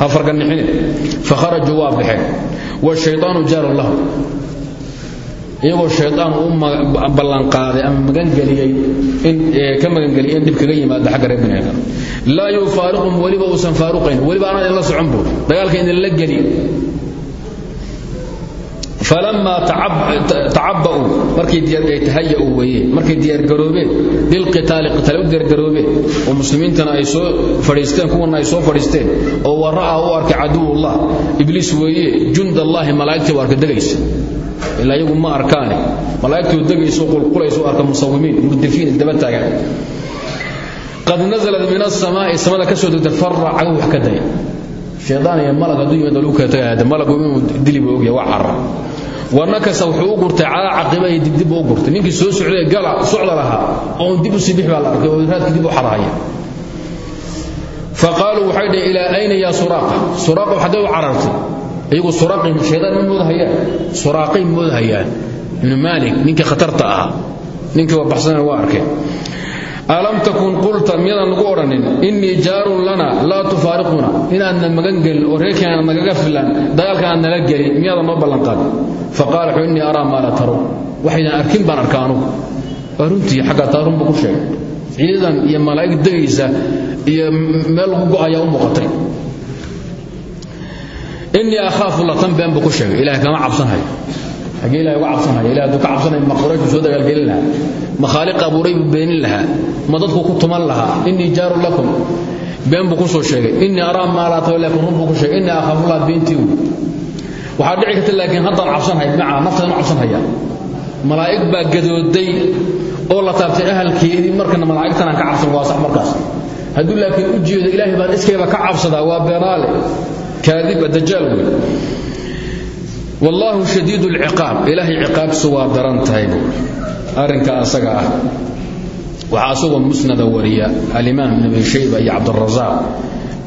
ha farganixine fakharajuu waa baxeen washaytaanu jaarun lahu iyagoo shaytaan u ballanqaaday ama magangeliyey ka magangeliyay in dhib kaga yimaado xagga reer bani aadam laa yufaariqum weliba uusan faaruqayn weliba anaa socon buur dagaalka idinla geli falamaa tacaba'uu markay tahaya'uu weeye markay diyaargaroobeen lilqitaali qitaal u diyaargaroobeen oo muslimiintana ay soo fadhiisteen kuwana ay soo fadhiisteen oo wara'aa u arkay caduwullah ibliis weeye jundallaahi malaa'igtii u arka degaysa ilaa iyagu ma arkaane malaa'igtuu degayso qulqulayso arka musawimiin murdifiin isdaba taagan qad nasalat min asamaa'i samada ka soo degta farra cagow wax ka shaydaan iyo malag hadduu yimaado lagu kala tagaya malagu inuu diliba ogyahay waa carra. Wanakasa wuxuu u gurtay calaa caqibahi dibdib u gurtay. Ninkii soo socday gala socda lahaa oon dib u sibix baa la arkay oo raadkii dib u xarahaya. Faqaaluu waxay dhaheen ayna yaa suraaqa? Suraaqa xaggee u carartay. Iyagu suraaqay shaydaan ma moodahayaan. Suraaqay moodahayaan. Ibnu maalik ninkii khatarta ahaa. Ninkii waa waa arkay alam takun qulta miyadaan lagu odhanin innii jaarun lana laa tufaariquna. Inaadna magan gelin oo reerkeenaad nagaga filan dagaalkan aad nala gelin miyaadan noo ballanqaadin faqaala wuxuu innii araa maa laa waxaydan arkin baan arka anugu. Waa runtii xaggaa taa runba ku sheegay. Ciidan iyo malaa'ig degaysa iyo meel lagu go'ayaa u muuqatay. Innii akhaafu la tan been buu ku sheegay. Ilahay kama cabsanhayo xagee ilahay uga cabsanhaya ilahay hadduu ka cabsanaya ma qurayshuu soo dagaalgelin lahaa ma khaaliq abuuray buu beenin lahaa ma dadku ku tuman lahaa innii jaarun lakum. Been buu ku soo sheegay innii araa maa laa taw laakiin run buu ku sheegay innii akhaafullah beentii uu. Waxaa dhici karta laakiin haddaan cabsanhay bimacnaa nafteedanu cabsanhaya. Malaa'ig baa gadooday oo la taabtay ahalkeedii markana malaa'igtanaan ka cabsan waa sax markaas. Hadduu laakiin u wallaahu shadiid lciqaab ilaahay ciqaabtiisu waa daran tahay buui arrinka asaga ah. Waxaa asagoo musnada wariya alimaam ibn abi shayba iyo cabdurasaaq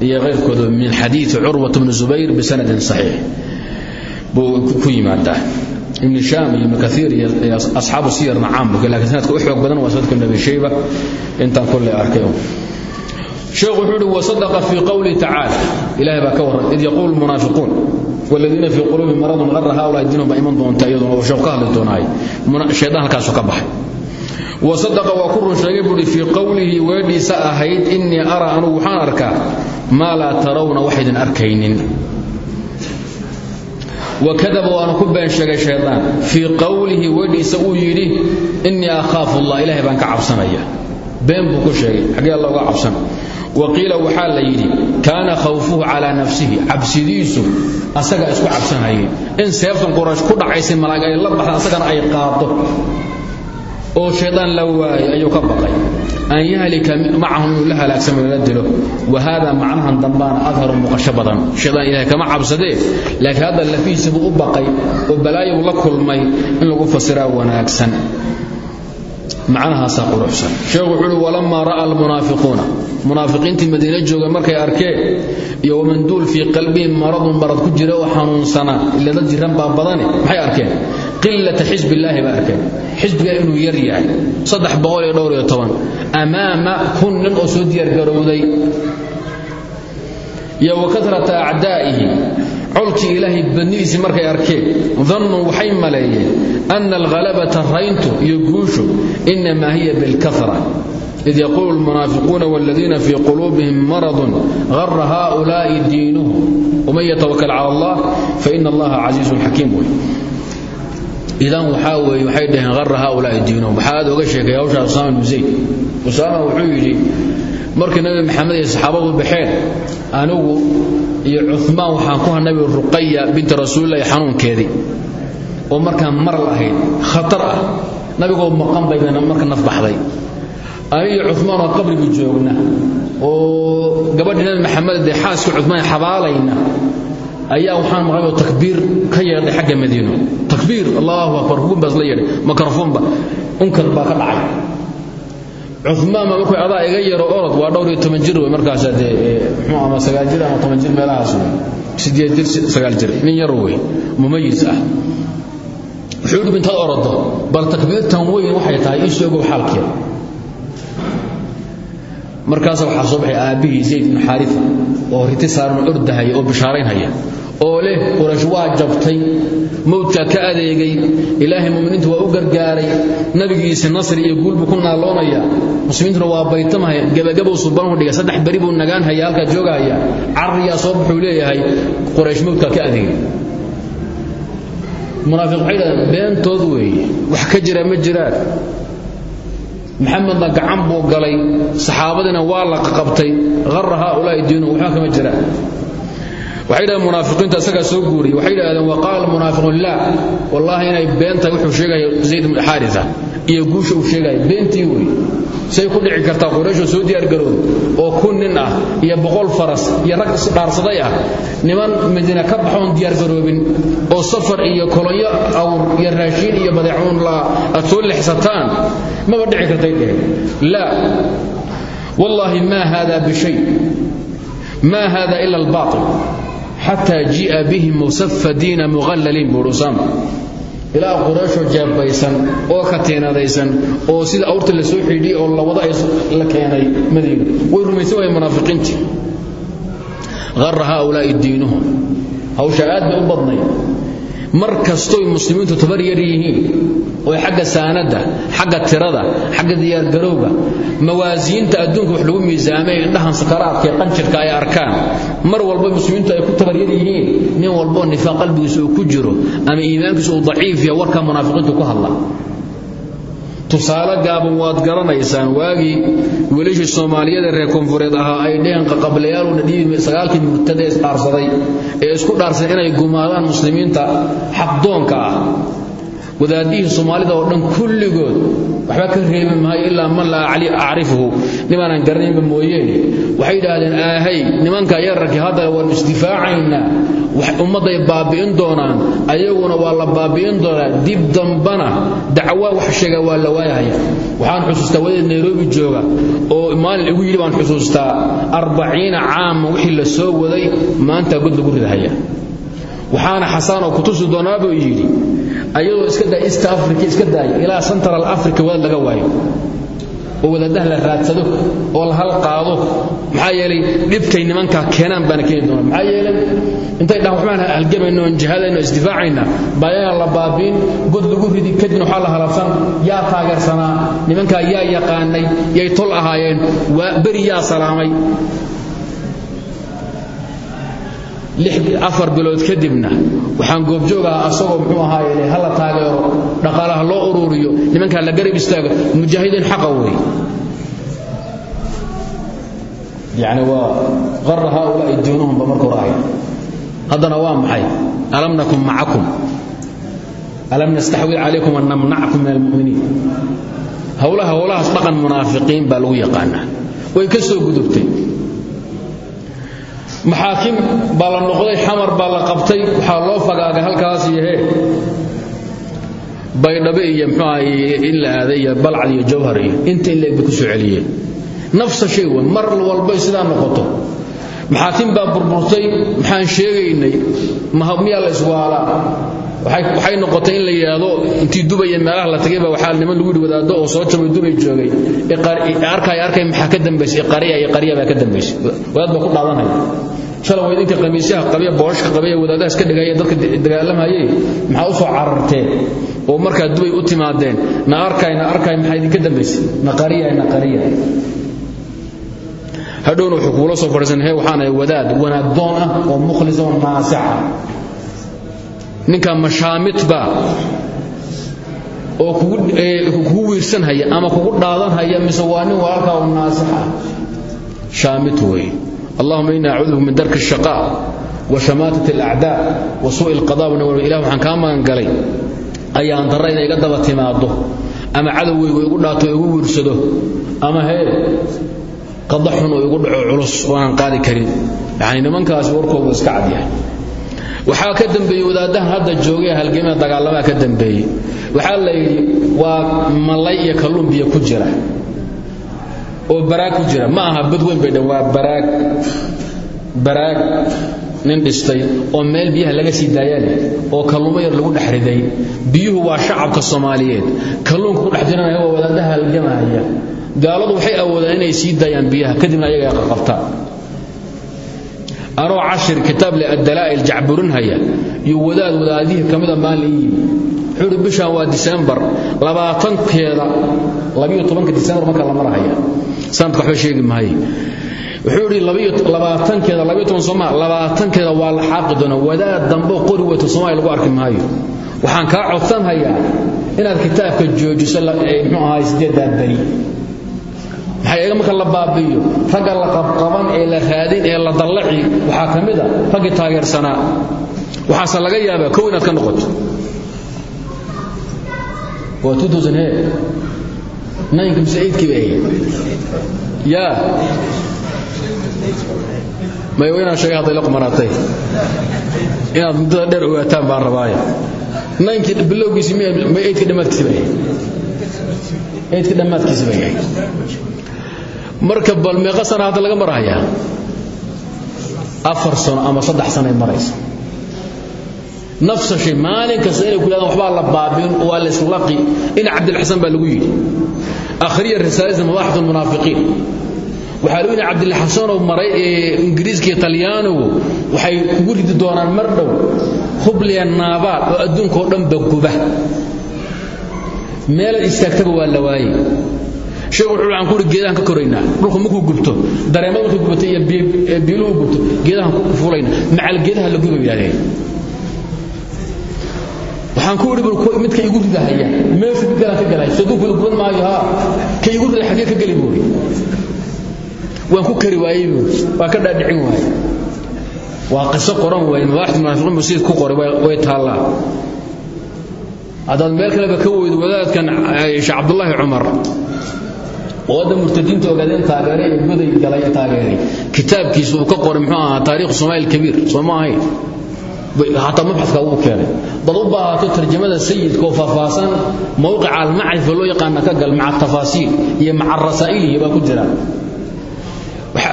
iyo keyrkooda min xadiii curwat bni zubayr bisanadin saxiix buu ku yimaadaa ibn shaam iyo ibn kaiir iyo asxaabu siyarna caambuka lakiin sanadka u xoog badan waa sanadka ibn abi shayba. Intaan kolley arkay sheekhu wuxuu uhi wasadaqa fii qowlihi tacaala ilahay baa ka warran id yaquulu lmunaafiquun wladiina fii quluubihim maradun qara haulaa diinum baa iman doonta iyaduna sheekhu ka hadli doonaay shaydaan halkaasu ka baxay. Wasadaqa waa ku run sheegay buuhi fii qowlihi weedhiisa ahayd innii araa anugu waxaan arkaa maa laa tarawna waxaydin arkaynin. Wakadaba waana ku been sheegay shaydaan fii qowlihi weedhiisa uu yidhi innii akhaafu allah ilaahay baan ka cabsanaya been buu ku sheegay xaggee wa qiila waxaa la yidhi kaana khawfuhu calaa nafsihi. Cabsidiisu asagaa isku cabsanayay. In seeftan quraysh ku dhacaysay malaag ay la baxda asagana ay qaado oo shaydaan la waayay ayuu ka baqay. An yahlika macahum inuu la halaagsamo lala dilo. Wa haadaa macnahan dambaana adharu muuqasho badan. Shaydaan kama cabsadee laakiin hadda lafihiisa buu baqay oo balaayow la kulmay in lagu fasiraa wanaagsan. Macnahaasaa quruxsan. Sheekhu wuxuu uhi walamaa ra'a munaafiqiintii madiine jooga markay arkeen iyo waman duul fii qalbihim maradun marad ku jira oo xanuunsanaa ila dad jiran baa badane maxay arkeen? Qilata xisbillaahi bay arkeen. Xisbiga inuu yar yahay iyo dhowr iyo toban. Amaama kun nin oo soo diyaargarowday iyo wa kasrata acdaa'ihi colkii ilaahay badnidiisii markay arkeen dannuu waxay maleeyeen ana alhalabata rayntu iyo guushu inamaa hiya bilkara id yaquulu lmunaafiquuna wladiina fii quluubihim maradun hara haulaai diinuhum waman yatawakal cala allah faina allaha casiizun xakiim wey idan waxaa weye waxay dhaheen hara haulaai diinuhum waxaa aad oga sheekaya hawshaa usaama ibnu zayd usaama wuxuu yidhi markii nabi maxamed iyo saxaabadu baxeen anigu iyo cumaan waxaan ku hanay ruqaya binta rasuulilahi xanuunkeedii oo markaan maral ahayd khatar ah nabigoo maqan bay bayna marka naf baxday ani iyo cumaan oo qabrigu joogna oo gabadhii nabi maxamed dee xaaskii cumaan xabaalayna ayaa waxaan maqlay takbiir ka yeedhay xagga madiino. Takbiir allahu akbar hukun baas la yeedhay. Makrofoonba unkad baa ka dhacay. Cumaan baa markuu adaa iga yaro orod waa dhowr iyo toban jir wey markaasa dee muxuu ama sagaal jir ama toban jir meelahaas wey. Sideed jir sagaal jir. Nin yar wey mumayis ah. Wuxuu intaad orodo bal takbiirtan weyn waxay tahay ii xaalkeeda markaasa waxaa soo baxay aabbihii zayd ibnu xaarifa oo riti saaran ordahaya oo bishaaraynhaya oo leh quraysh waa jabtay mawdkaa ka adeegay ilaahay muminiinta waa u gargaaray nabigiisa nasri iyo guul buu ku naaloonaya muslimiintuna waa baytamahaya gebagabow sulbaanhu dhigay saddex beri buu nagaan haya halkaa joogahaya carriyaa soo baxuu leeyahay quraysh mawdkaa ka adeegay. Munaafiq waxay dhahdeen beentood wax ka jira ma jiraan maxamedna gacan buu galay. Saxaabadiina waa la qabtay ara haulaai diinu waxba kama jiraan waxay dhahdeen munaafiqiinta isagaa soo guuriyey. Waxay dhahdeen waqaala munaafiquun laa. Wallaahi inay been wuxuu sheegaya zayd ibn xaarisa iyo guusha uu sheegaya. Beentii wey say ku dhici kartaa qurayshoo soo diyaargarooda oo kun nin ah iyo boqol faras iyo rag isdhaarsaday ah niman madiina ka baxoon diyaargaroobin oo safar iyo kolonyo awr iyo raashiin iyo badeecuun aad soo lexsataan maba dhici kartay dheheen. Laa. Wallaahi maa hada bishay ma hada ila albaail xataa jii'a bihim musafadiina muqallaliin buuhi usaama ilaa qurayshoo jeebaysan oo katiinadaysan oo sida awrta la soo xidhiyey oo lawada la keenay madiina way rumaysan waayeen munaafiqiintii ara haulaai mar kastoy muslimiintu tabar yar yihiin oo xagga saanada xagga tirada xagga diyaargarowga mawaasiinta adduunka wax lagu miisaamay indhahan sakaraadka qanjirka ay arkaan mar walba muslimiintu ay ku tabaryar yihiin nin walboo nifaaq qalbigiisa uu ku jiro ama iimaankiisa uu daciif yahay warkaa munaafiqiintu ku hadla tusaale gaaban waad garanaysaan. Waagii welishii soomaaliyeed ee reer koonfureed ahaa ay dheheen qaqablayaaluna dhiibi sagaalkii murtada ee ee isku dhaarsaday inay gumaadaan muslimiinta xaqdoonka ah wadaadihii soomaalida oo dhan kulligood waxba ka reebi maayo ilaa man laa acrifuhu. Nimaanaan garanaynba mooyeene. Waxay yidhaahdeen aahay nimanka yararkii haddana waannu isdifaacaynaa. Ummadday baabi'in doonaan. Ayaguna waa la baabi'in doonaa. Dib dambana dacwa wax sheega waa la waayahaya. Waxaan xusuustaa wadaed nairobi jooga oo maalin igu yidhi baan xusuustaa arbaciina caama wixii la soo waday maanta god lagu ridahaya waxaana xasaanoo kutusi doonaabuu yidhi ayadoo iska daa east africa iska daaya ilaa central africa wadaad laga waayo. Oo wadaadaha la raadsado oo hal qaado. Maxaa yeelay dhibkay nimankaa keenaan baana keeni doona maxaa yeelay intay dhahan waxbaan halgamayno oon isdifaacayna bayaga la baabiin god lagu ridi kadibna waxaa la halabsan yaa taageersanaa. Nimankaa yaa yaqaanay. Yay tol ahaayeen. Waa beri yaa salaamay afar bilood kadibna waxaan goobjoogaha asagoo muxuu ahaaye hala taageero dhaqaalaha loo uruuriyo nimankaa la garab istaago mujaahidiin xaqa wey yani waa qara haaulaai diinuhumba markuu rahay haddana waa maxay? Alam nakun alam nastaxwid calaykum an namnackum min almuminiin howlaha howlahaas dhaqan munaafiqiin baa lagu yaqaanaa. Way ka gudubtay maxaakim baa la noqday xamar baa la qabtay. Waxaa loo fagaagay halkaas iyo hee. Baydhabe iyo mxuu ahay in la aaday iyo balcad iyo jawhar iyo inta in leeg bay ku soo celiyeen. Nafsa shay wey mar walbay sidaa noqoto. Maxaakim baa burburtay maxaan sheegaynay miyaa la iswaalaa waxay noqotay in la yidhaahdo intii dubaya meelaha la tagay baa waxaa niman lagu yidhi oo soo jabay dubay joogay. Arkay arkay maxaa ka dambaysay? Iqariya iqariya baa ka dambaysay. Wadaad baa ku dhaadanaya shalay waa idinka qamiisyaha qabiya booshka qabiya wadaadaha iska dhigaya dadka dagaalamayay maxaa u soo cararteen? Oo markaa dubay u timaadeen. Na arkay arkay maxaa idinka dambaysay? Na qariya na qariya. Hadhowna wuxuu kuula soo fadhiisan he waxaanahay wadaad wanaag doon ah oo mukhlisa oo ninka mashaamidba oo kugu wiirsanhaya ama kugu dhaadanhaya mise waa nin walaalkaa oo naasixa shaamid wey allahuma ini acuudu min darki الshaqaa wa shamaatat اlacdaa wa suuءi اlqada ilah waxaan kaa magan galay ayaan darra inay iga daba timaado ama cadowgaygu igu dhaato igu wiirsado ama hee qada xun oo igu dhaco culus oo aan qaadi karin yani nimankaasi warkoodu iska cadyahay waxaa ka dambeeyey wadaadahan hadda joogay halgamada dagaalamaa ka dambeeyey. Waxaa la yidhi waa malay iyo kalluun biyo ku jira. Oo baraag ku jira. Ma aha bad weyn bay dhan waa baraag nin dhistay oo meel biyaha laga sii daayaan oo kalluumo yar lagu dhex riday. Biyuhu waa shacabka soomaaliyeed. Kalluunka ku dhex jiranaya waa wadaadaha halgamaya. Gaaladu waxay awoodaan inay sii daayaan biyaha kadibna ayaga qaqabtaan anoo cashir kitaab le addalaa'il jacburinhaya. Iyo wadaad wadaadihii ka mida maalin yimi wuxuu uhi bishan waa disembar labaatankeeda labiyo marka la marahaya. Sanadka waxba sheegi maaye wuxuu idhi labaatankeeda labiyo toban sooma labaatankeeda waa la xaaqi wadaad dambo qori soomaaliya lagu arki maayo. Waxaan kaa codsanhayaa inaad kitaabka joojiso muxuu ahaay sideeddaa beri maxay iga marka la baabi'iyo? Ragga la qabqaban ee la raadin ee la dallaci waxaa ka mid a raggii taageersanaa waxaase laga yaabaa kow inaad ka noqoto. Waa ninka mise eydkii bay ahayd. Yaa. May inaan sheegay hadday la qumanaatay. Inaad muddada dheer ogaataan baan rabaaya ninkii bilowgiisi may eydkii dhammaadkiisi bay ahayd. Eydkii dhammaadkiisi bay ahayd marka bal meeqa sana hadda laga marahayaa afar sano ama saddex sanoay maraysa nafsa shay maalin kasta inay ku yidhahdaan waxbaa la baabiin waa la islaqi in cabdilxasan baa lagu yidhi akhriya risaalada madaxdu lmunaafiqiin waxaa lagu yidhi cabdilxasanoo maray ee ingiriiska iyo talyaanigu waxay kugu ridi doonaan mar dhow. Hubliya naabaad oo adduunka oo dhanba guba. Meelaad istaagtaba waa la waayey sheekhu wuxuu aan ku uri geedahan ka koraynaa dhulku markuu gubto. Dareemada markuu gubatay iyo biiluhu gubto. Geedahan ku fuulayna macal geedaha la guba yidhahdeen waxaan ku idhi midka igu ridahaya meeshu galaan ka galay. Saduunkula guban maayo haa. Ka igu riday xaggee ka geli buuri waan ku kari waayey waa ka dhaadhicin waaye waa qiso qoran waaye mabaaxdu munaafiqiin buu sidii ku qoray way taallaa. Haddaad meel kaleba ka weydo wadaadkan sheekh cabdullaahi cumar oo hadda murtadiinta ogaadeen taageeray ee goday galay taageeray. Kitaabkiisa uu ka qoray muxuu ahaa taariikh soomaali kabiir. Soo ma ahayn hataa mabxadka uu keenay. Dad u baahato tarjamada sayidka oo faahfaahsan mowqica almacrifa loo yaqaana ka gal maca tafaasiil iyo maca rasaa'ilihi baa ku jira.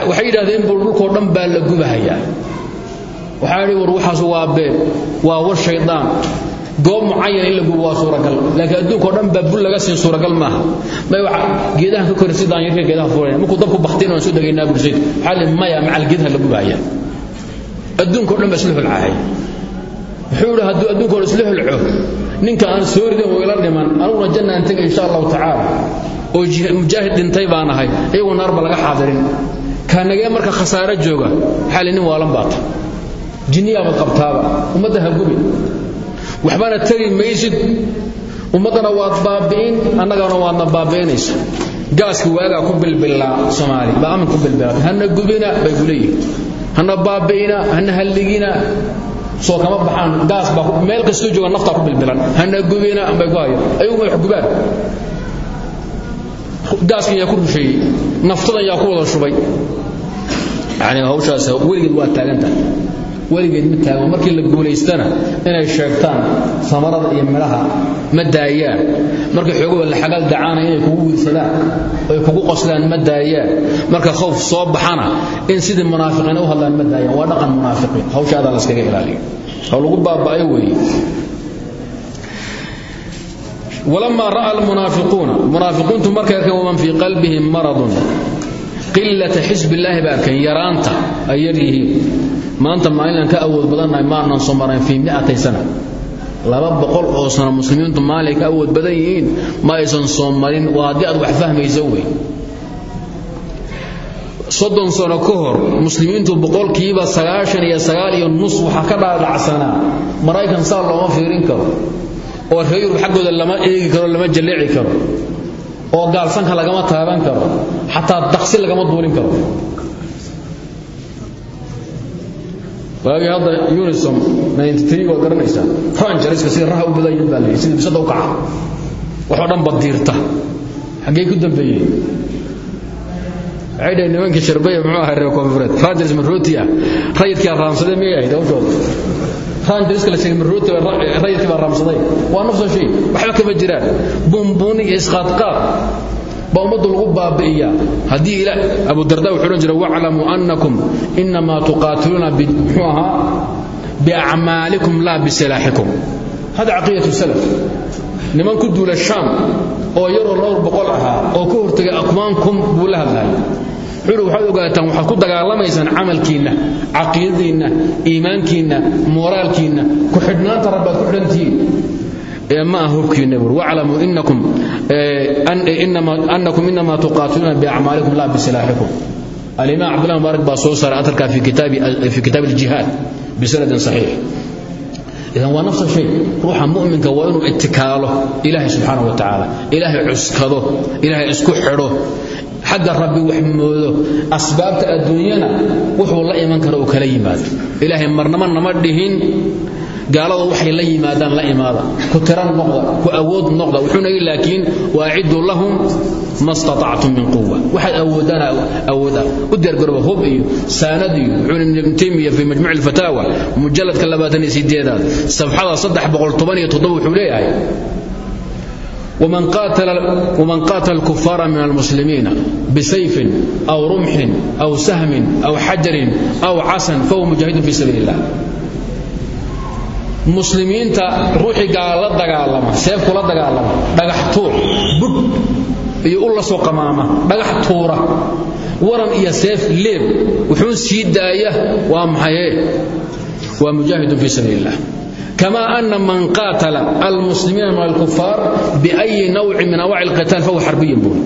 Waxay yidhahdeen bul dhulkoo dhan baa la gubahayaa. Waxaa idhi war waxaas waa been waa war shaydaan goob mucayan in la waa suuragal. Laakiin adduunkao dhan baa bul laga siin suuragal maaha. May geedahan ka kori si daanyarka geedaha fuulaya markuu dabku baktiin waan soo degaynaa bulshaydu waxaa li maya macal geedaha la gubahaya adduunkao dhan baa isla holcahaya wuxuu adduunka hor isla ninka aan soo ridin oo ila dhiman. Aniguna janna insha allahu tacaala. Oo mujaahid dhintay baan ahay. Iyagoo naarba laga xaadirin. Kaanagee marka khasaare jooga waxaa li waalan baata jinniyaabad qabtaaba. Ummadda ha gubi waxbana tegi maysid. Ummaddana waad baabi'in annagana waadna baabi'inaysa gaaska waagaa ku bilbilaa soomaali baa ku bilbilaa hana gubina bay ku leeyihiin hana baabi'ina hana soo kama baxaan gaas baa meel kastoo jooga naftaa ku bilbilan hana gubina bay ku hayo wax gubaan. Gaaskan yaa ku rusheeyey naftadan yaa ku wada shubay. Yani hawshaas weligeed waa taagantahay weligeed ma taago. Markii la guulaystana inay sheegtaan samarada iyo midhaha ma daayaan. Markay xoogoo la xagaal dacaana inay kugu wiirsadaan oy kugu qoslaan ma daayaan. Marka khowf soo baxana in sidii munaafiqiina u hadlaan ma daayaan. Waa dhaqan munaafiqiin. Hawsha la iskaga ilaaliyo. Oo lagu baaba'ayo weeye. Walamaa ra'a almunaafiquuna. Munaafiqiintu markay arkeen waman fii qalbihim qilata xisbilaahi baa arkan yaraanta ay yaryihiin maanta maalinan ka awood badannahay maanaan soo marayn fii miatay sana. Laba boqol oo sano muslimiintu maalinay ka awood badan yihiin ma aysan soo marin. Waa haddii aad wax fahmayso wey. Soddon sano ka hor muslimiintu boqolkiiba sagaashan iyo sagaal iyo nus waxaa ka dhaadhacsanaa. Maraykan saa looma fiirin karo oo reeyurub xaggooda lama eegi karo lama jalleeci karo oo gaalsanka lagama taaban karo xataa daqsi lagama duulin karo. Waagii hadda unisom waad garanaysaa. Rangerska sida raha u badan yihiin baa layidhi sida bisada u kaca. Waxoo dhan badiirta. Xaggee ku dambeeyey. Waxay dhaheen nimankii sharbaya muxuu ahaa reer koonfureed rangers marooti ah. Rayidkaa raamsadee miyay ahayd hawshooda rayidkii baa raamsaday. Waa nafso shay. Waxba kama jiraan. Buunbuuni iyo isqaadqaad baa ummaddu lagu baabi'iyaa. Haddii ila abu darda wuxuu odhan jiray waclamuu annakum inamaa tuqaatiluuna muxuu ahaa? Biacmaalikum laa bisilaaxikum hada caqiidatu salaf niman ku duula shaam oo yaroo lowr ahaa oo ka hortegay aqmaankum buu la hadlay. Wuxuuhi waxaad ogaataan waxaad ku dagaalamaysaan camalkiinna caqiidadiinna iimaankiinna mooraalkiinna ku xidhnaanta rabbaad ku xidhantihiin. E, ma ah hubkiinna buur waclamuu e, e, annakum inamaa tuqaatiluuna biacmaalikum laa bisilaaxikum. Alimaam cabdullahi mubaarak baa soo saaray atarkaa fi kitaab aljihaad bisanadin saxiix idan waa nafsa shay ruuxa mu'minka waa inuu itikaalo ilaahay subxaana wa tacaala ilaahay cuskado ilaahay isku xidho. Xagga rabbi waxmoodo asbaabta adduunyana wuxuu la iman karo uu kala yimaado. Ilaahay marnama nama dhihin gaalada waxay la yimaadaan la imaada ku tiran noqda ku awood noqda wuxuuna yidhi laakiin waaciduu lahum ma statactum min quwa waxaad awoodaan awooda u diyaargarooba hub iyo saanad iyo wuxuuna ibn taymiya fi majmuc alfataawa mujalladka labaatan iyo sideedaad safxada saddex boqol toban iyo toddoba wuxuu leeyahay ومن قاتل ومن قاتل الكفار من المسلمين بسيف او رمح او سهم او حجر او عصا فهو مجاهد في سبيل الله muslimiinta ruuxii gaala dagaalama seefkula dagaalama dhagax tuur bud iyo u la soo qamaama dhagax tuura. Waran iyo seef leeb wuxuun sii daaya waa maxaye waa mujaahidun fii sabiil kama ana man qaatala almuslimiina min alkufaar biayi nawcin min anwaci alqitaal fahuwa xarbiyun buuli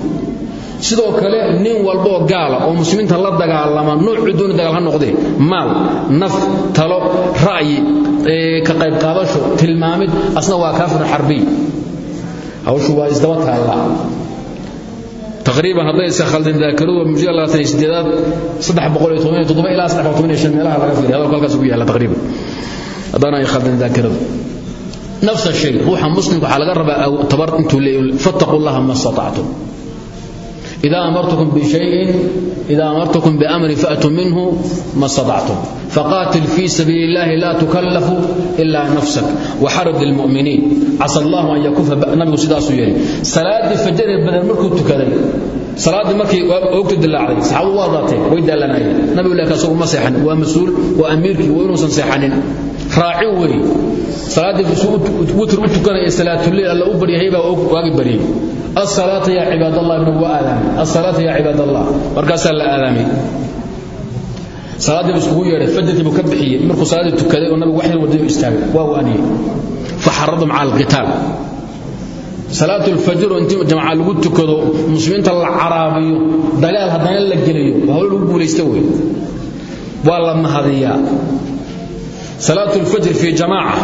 sidoo kale nin walboo gaala oo muslimiinta la dagaalama nuucu dooni dagaal ha noqdee. Maal naf talo ra'yi ka qaybqaadasho tilmaamid asna waa kaafir xarbiy hawshu waa isdaba taallaa taqriiban hadday iskhaldin daakaruhu mujil laatan sideedaad saddex boqol iyo toban iyo toddoba meelaha laga fiiriya hadalku halkaas ugu yaalla taqriiban. Haddana ay khaldin daakaradu nafsa shay ruuxa muslimka waxaa laga rabaa tabar intuu leeyahy fattaqu ma istatactum. إذا أمرتكم بشيء إذا أمرتكم بأمر فأتوا منه ما استطعتم فقاتل في سبيل الله لا تكلف إلا نفسك وحرد المؤمنين عسى الله أن يكف نبي سيدا سيري صلاة فجر بدل مركو تكذي صلاة مركي وقت الله عليه صحابة واضاتين ويدا لنا نبي الله كسوق مسيحا ومسؤول وأميرك وينوسا سيحانين raaci wey. Salaaddii witr u tukanaya salaatuleyl alla u baryahaybaa waagi baryay asalaata yaa cibaadallah inuu waa aadaamay asalaata yaa cibaadallah. Markaasaa la aadaamay salaadii bu iskugu yeedhay fajrkii buu ka bixiyey. Markuu salaaddii tukaday oo nabigu wax yar waddayu istaagay. Waa u aniyey fa xaradu maca alqitaal. Salaat lagu tukado muslimiinta la caraabiyo dagaal haddana la geliyo hawl lagu guulaysta wey. Waa la mahadiyaa salaaة اlfajr fi jamaaca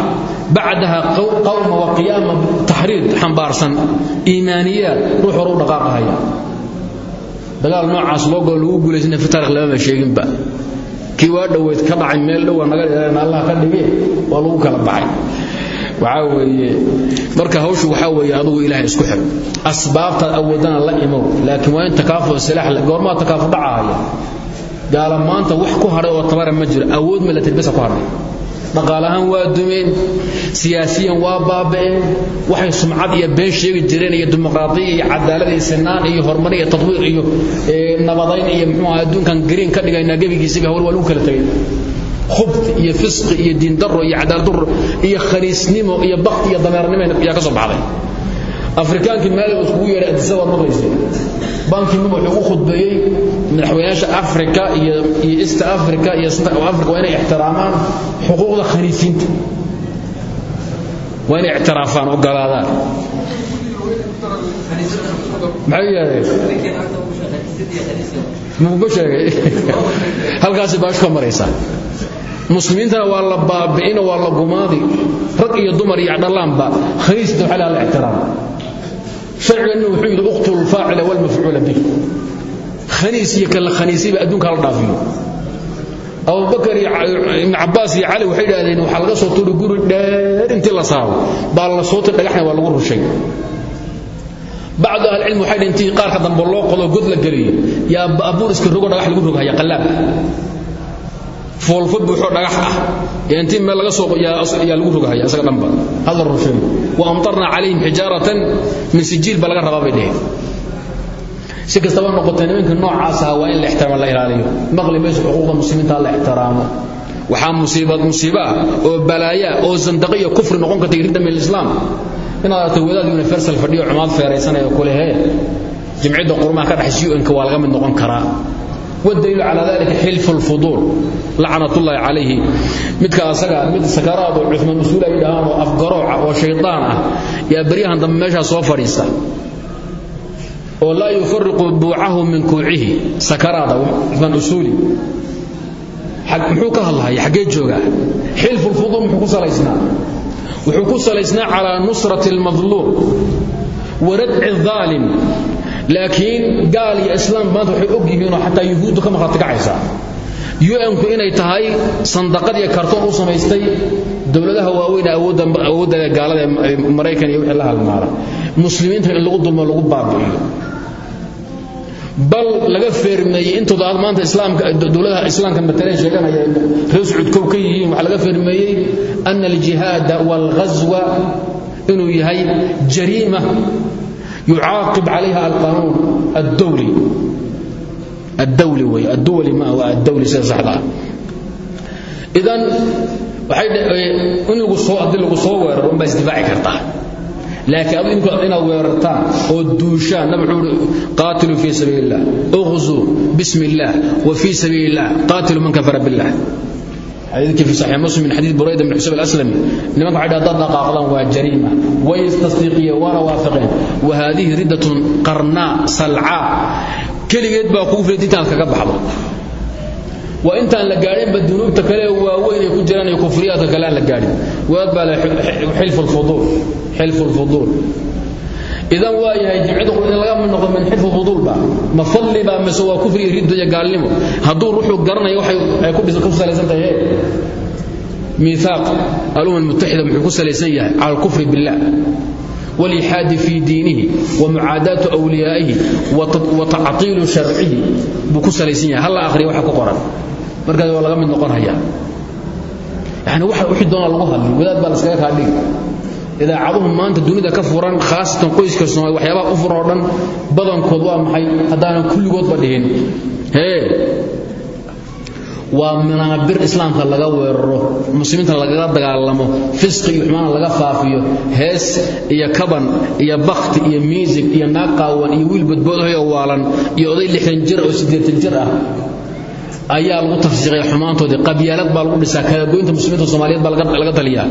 bacdaha qawma wa qiyaama taxriid xambaarsan iimaaniyaad ruux hor u dhaqaaqahaya dagaal noocaas loogoo lagu guulaysana fi taarikh lamama sheeginba. Kii waa dhoweyd ka dhacay meel dhowaa naga ilaalin allah ka dhige waa lagu kala baxay. Waxaa weeye marka hawshu waxaa weeye adugu ilaahay isku xir. Asbaabtaad awoodana la imow laakiin waa in takaafur silaax goormaa takaafur dhacahaya gaala maanta wax haray dhaqaalahaan waa dumeen siyaasiyan waa baaba'een waxay sumcad iyo been sheegi jireen iyo dimuqraadiya iyo cadaalad iyo sinaan iyo horumar iyo tatwiir iyo nabadayn iyo muxuu adduunkan green ka dhigaynaa gebigiisiba hawl waa kala tegay khubd iyo fisqi iyo diin darro iyo cadaalad darro iyo khaniisnimo iyo bakti iyo dameernimo ayaa ka soo baxday afrikaankii meel iskugu yeedhay adisa waad maqlaysay. Banki mum wuxuu u khudbeeyey madaxweynayaasha afrika iyo east africa iyo central africa waa inay ixtiraamaan xuquuqda khaniisiinta waa inay ictiraafaan ogolaadaan maxay yidhahdeen? Mugu sheegay? Halkaasi baashu ka maraysaa muslimiintana waa la baabi'ina waa la gumaadi. Rag iyo dumar iyo dhallaanba khaniisita waxaa la ixtiraama sharciganna wuxuu yidhi uqtulu alfaacila walmafcuula bih khaniis iyo kala khaniisiba adduunka hala dhaafiyo. Abubakar ibn cabbaas iyo cali waxay idhahdeen waxaa laga soo tuuri guri dheer intii la saabo baa la soo tiri dhagaxna waa lagu rushay. Bacdu ahlicilmi waxay dhaheen intii qaarka dambe loo qodo god la geliyo. Yaa abuuriska rogo dhagax lagu rogahaya qallaab foolfo buuxoo dhagax ah. Intii meel laga soo yaa lagu rogahaya isaga dhanba. La rusheeyo wa amtarna calayhim xijaaratan min sijiil ba laga rabaa bay dheheen. Si kastaba noqotay nimanka noocaas ah waa in la ixtiraamo la ilaaliyo. Maqli mayso xuquuqda muslimiinta la ixtiraamo. Waxaa musiibad musiibo ah oo balaaya oo zandaqiyo kufri noqon karta ridda min islaam. Inaad aragto wadaad universal fadhiyo cumaad feeraysanaya kule hee jimciyadda qurmaha ka dhaxaysa un-ka waa laga mid noqon karaa wdaliilu calaa dalika xilfu lfuduul lacanatullaahi calayhi midka asaga mid sakaraadu cumaan usuul ay dhahaan oo afgarooca oo shaydaan ah yaa baryahan dambe meeshaa soo fadhiista oo laa yufariqu buucahu min kuucihi sakaraada cumaan usuuli muxuu ka hadlahaya xaggee joogaa xilfu lfuduul muxuu ku salaysnaa wuxuu ku salaysnaa calaa nusrati almadluum waradci aalim laakiin gaal iyo islaam maanta waxay og yihiinoo xataa yuhuuddu ka maqaati kacaysaa un-ku inay tahay sandaqad iyo kartoon u samaystay dowladaha waaweyn awoodda gaalada ee iyo wixii la halmaala. Muslimiinta in lagu dulmo lagu baabi'iyo bal laga feermeeyey intooda aad maanta islaamka dowladaha islaamka mataleen sheeganaya reer sacuud ka yihiin waxaa laga feermeeyey ana aljihaada waalghazwa inuu yahay jariima yucaaqib calayha alqanuun adowli addawli wey adduwali ma waa addawli sida saxda ah idan in haddii lagu soo weeraro unbaa isdifaaci kartaa laakiin adu idinku inaad weerartaan oo duushaan nab wuxuu uhi qaatiluu fii sabiili illah uqzuu bismi illaah wa fii sabiili illah qaatilu man kafara billah adidkii fi saxiix muslim min xadiid burayda bin xusayb alaslami nimanka waxay dhaha dad dhaqaaqdan waa jariima way istasdiiqiyeen waana waafaqeen wa haadihi riddatun qarnaa salcaa keligeed baa kugu filan intaad kaga baxdo. Waa intaan la gaadhinba dunuubta kale waaweyn ay ku jiraan iyo kufriyaadka kale aan la gaadhin. Waad baa le xilfu lfuduul xilfu lfuduul idan waa yahay jimcidku in laga mid noqo min xirfu fuduul ba ma falli ba mise waa kufri riddo iyo gaalnimo. Hadduu ruuxu garanaya waxay ay ku salaysan tahay eh? miisaaq alumma almutaxida muxuu ku salaysan yahay cala alkufri billah. Wlixaadi fii diinihi wamucaadaatu wliyaa'ihi wa tactiilu sharcihi buu ku salaysan yahay. Hala ahriya waxa ku qoran. Markaas waa laga mid noqonaya yani wixii doona lagu hadli wadaad baa la iskaga kaa dhigi idaacaduhu maanta dunida ka furan khaasatan qoyska soomaali waxyaabaha u furan oo dhan badankood waa maxay? Haddaanan kulligoodba dhihin. Hee waa manaabir islaamka laga weeraro muslimiinta lagaga dagaalamo fisqi iyo xumaana laga faafiyo hees iyo kaban iyo bakhti iyo miisig iyo naag iyo wiil badboodahoy oo waalan iyo oday lixdan jir oo siddeetan jir ah. Ayaa lagu tafsiiqaya xumaantoodii. Qabyaalad baa lagu dhisaa kalagoynta muslimiinta soomaaliyeed baa laga taliyaa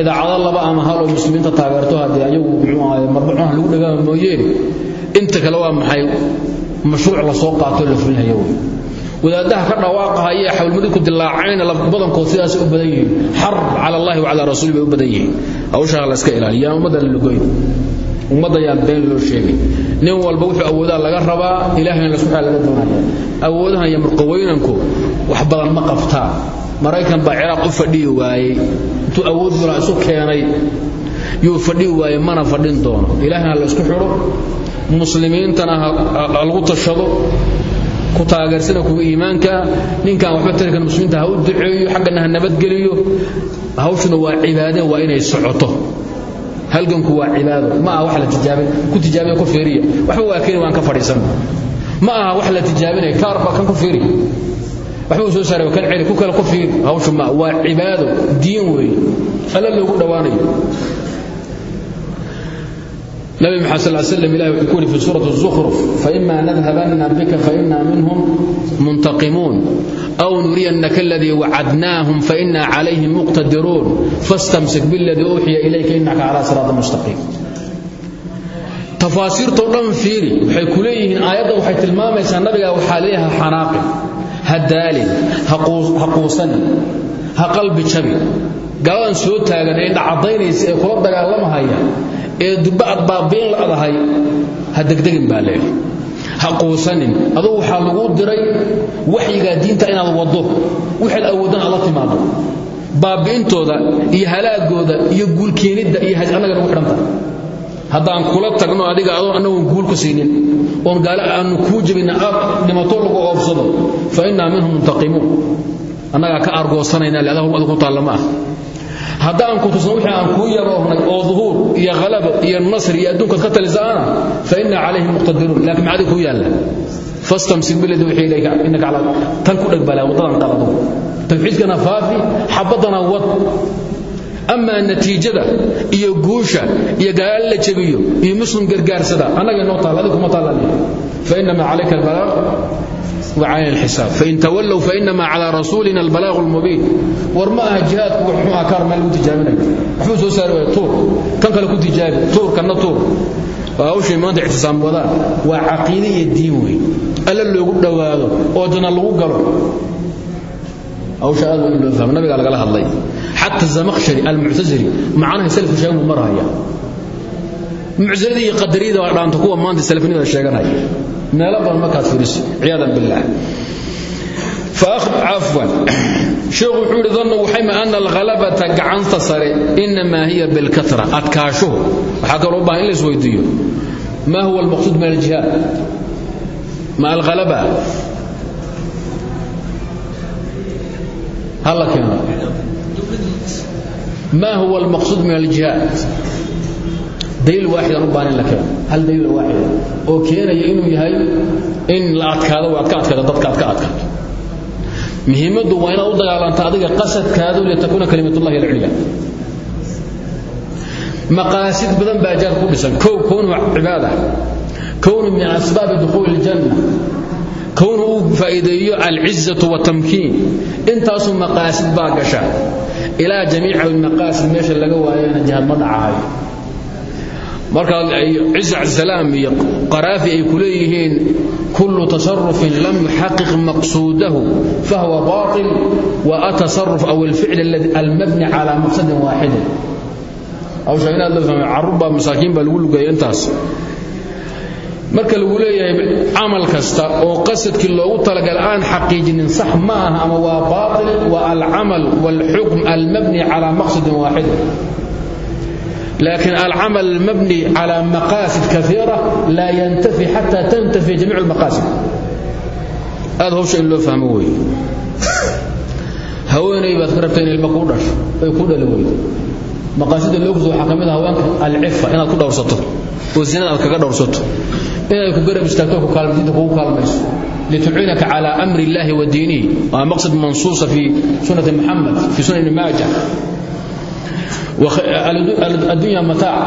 idaacado laba ama hal oo muslimiinta taageerto haddii ayagu muxuu ahaye marbacunaha lagu dhagaama mooyeen inta kale waa maxay? Mashruuc la soo qaatoo la fulinaya wey wadaadaha ka dhawaaqahaya xawlmadidku dilaacayna badankood sidaas u badan xarb cala allahi wacala rasuuli bay u badan yihiin. Hawshaa la iska ilaaliya yaan la logoyn ummadda yaan been loo sheegay. Nin walba wuxuu awoodaa laga rabaa ilahayna lasku xaa laga doonaya. Awoodahan iyo murqaweynanku wax badan ma qabtaa maraykan baa ciraaq u fadhiyi waayey. Intuu awood bula isu keenay. Yuu fadhiyi waayey mana fadhin doono. Ilaahayna la isku xidho. Muslimiintana lagu tashado. Ku taageersana kuwa iimaankaa ninkaan waxba tarikan muslimiinta ha u duceeyo xaggana ha nabadgeliyo hawshuna waa cibaadeen waa inay socoto. Halganku waa cibaado. Ma aha wax la tijaabin ku tijaabiya ku fiiriya. Waxba waa keeni waan ka fadhiisan. Ma aha wax la tijaabinaya kaarba kan ku fiiri waba u soo saar kan celi ku kale qofkii hawshu ma waa cibaado diin weeye alla loogu dhowaanayo nabi maxamed sal l slam ilahi wuxuu ku yidhi fi suurati zukruf faima nadhabanna bika faina minhum muntaqimuun. Aw nuriyannaka aladii wacadnaahum faina calayhim muqtadiruun. Fastamsik biladii uuxiya ilayka innaka calaa siraati mustaqiim. Tafaasiirtoo dhan fiiri waxay ku leeyihiin waxay tilmaamaysaa nabigaa waxaa leeyahay xanaaqi ha daalin ha quusanin ha qalbi jabi. Galadan soo taagan ee dhacadaynaysa ee kula dagaalamahaya ee dubba ad baabiin ladahay ha degdegin baa leeh ha quusanin. Adugu waxaa laguu diray waxyigaa diinta inaad wado wixaad awoodana ala timaado baabi'intooda iyo halaagooda iyo guulkeenidda iyo hasanagana ugu xidhantaha haddaan kula tagno adiga adoo annagoon guul ku siinin oon gaale aanu kuu jebinna aad dhimato lagu oobsado fa innaa minhum muntaqimuun. Annagaa ka argoosanayna leadahu adu ku taalla ma ah. Ku tusno wixii aan kuu yaroohnay oo duhuur iyo halabo iyo nasr iyo adduunkaad ka talisaana fa inna calayhim muqtadiruun. Laakiin maxaa ku yaalla? Fastamsik biladi wixii ilayka innaka calaa tan ku dheg balaa waddadan qalado tawxiidkana faafi xabaddana wad amaa natiijada iyo guusha iyo gaal la jebiyo iyo muslim gargaarsada annaga noo taal adinkuma taalla fainamaa calayka albalaaq wa calayna alxisaab. Fain tawallow fainamaa calaa rasuulina albalaaqu almubiin. War ma aha jihaadku wax muxuu aha kaar meel lagu tijaabinayo kan kale ku tijaabi tuur kanna tuur. Waa hawshay maanta ictisaam wadaan. Waa caqiide iyo diin wey alla loogu dhowaado oo janna lagu galo. Hawsha aad waa in loo hadlay xata zamaqshari almuctasiri macnaha selku sheegan buu marhaya mucsilada iyo qadariyada waa dhaanta kuwa maanta salafnimada sheeganaya meelo badan markaad fiiriso ciyaadan billaah cafwan sheekhu wuxuu yidhi danna waxayma ana alhalabata gacanta sare innamaa hiya bilkatra adkaashuhu waxaa kaloo u baahan in la isweydiiyo maa huwa almaqsuud min aljihaad ma alhalaba ha la keeno ma huwa almaqsuud min aljihaad daliil waaxid aan u baahnayn la keeno hal daliil waaxida ah oo keenaya inuu yahay in la adkaado waa adka adkaata dadka adka adkaato muhiimaddu waa inaad u dagaalanto adiga qasadkaadu litakuuna kalimatullahi alcilya maqaasid badan baa jaarka ku dhisan. Kow kownuhu cibaada. Kownu min asbaabi dukhuuli iljanna kownu uu faa'iideeyo alcizatu watamkiin intaasuu maqaasid baa gasha ila jamii'a al-maqasid meesha laga waayana jahad ma dhacayo marka ciz salaam iyo qaraafi ay ku kullu tasarrufin lam yuhaqqiq maqsudahu fahuwa batil wa atasarruf aw alladhi al-mabni ala maqsad wahid aw shayna la fahmay arba masakin bal lagu lugay intaas marka lagu leeyahay camal kasta oo qasadkii loogu talagala aan xaqiijinin sax ma aha ama waa baatil waa alcamal waalxukm almabni calaa maqsadin waaxidin laakiin alcamal almabni calaa maqaasid kaiira laa yantafi xata tantafi jamiic almaqaasid aad hawsha in loo fahmo weeye. Haweenay baad ka rabta in ilmo kuu dhasho ay kuu dhali weydo maqaasida loo kuso waxaa ka mid ah inaad ku dhowrsato oo zinada kaga dhowrsato inay ku garab istaagto ku kaalmaysinta kugu kaalmayso. Lituciinaka calaa amri illaahi wa diinihi waa maqsad mansuusa fii sunati muxamed fii sunani maaja. Addunya mataac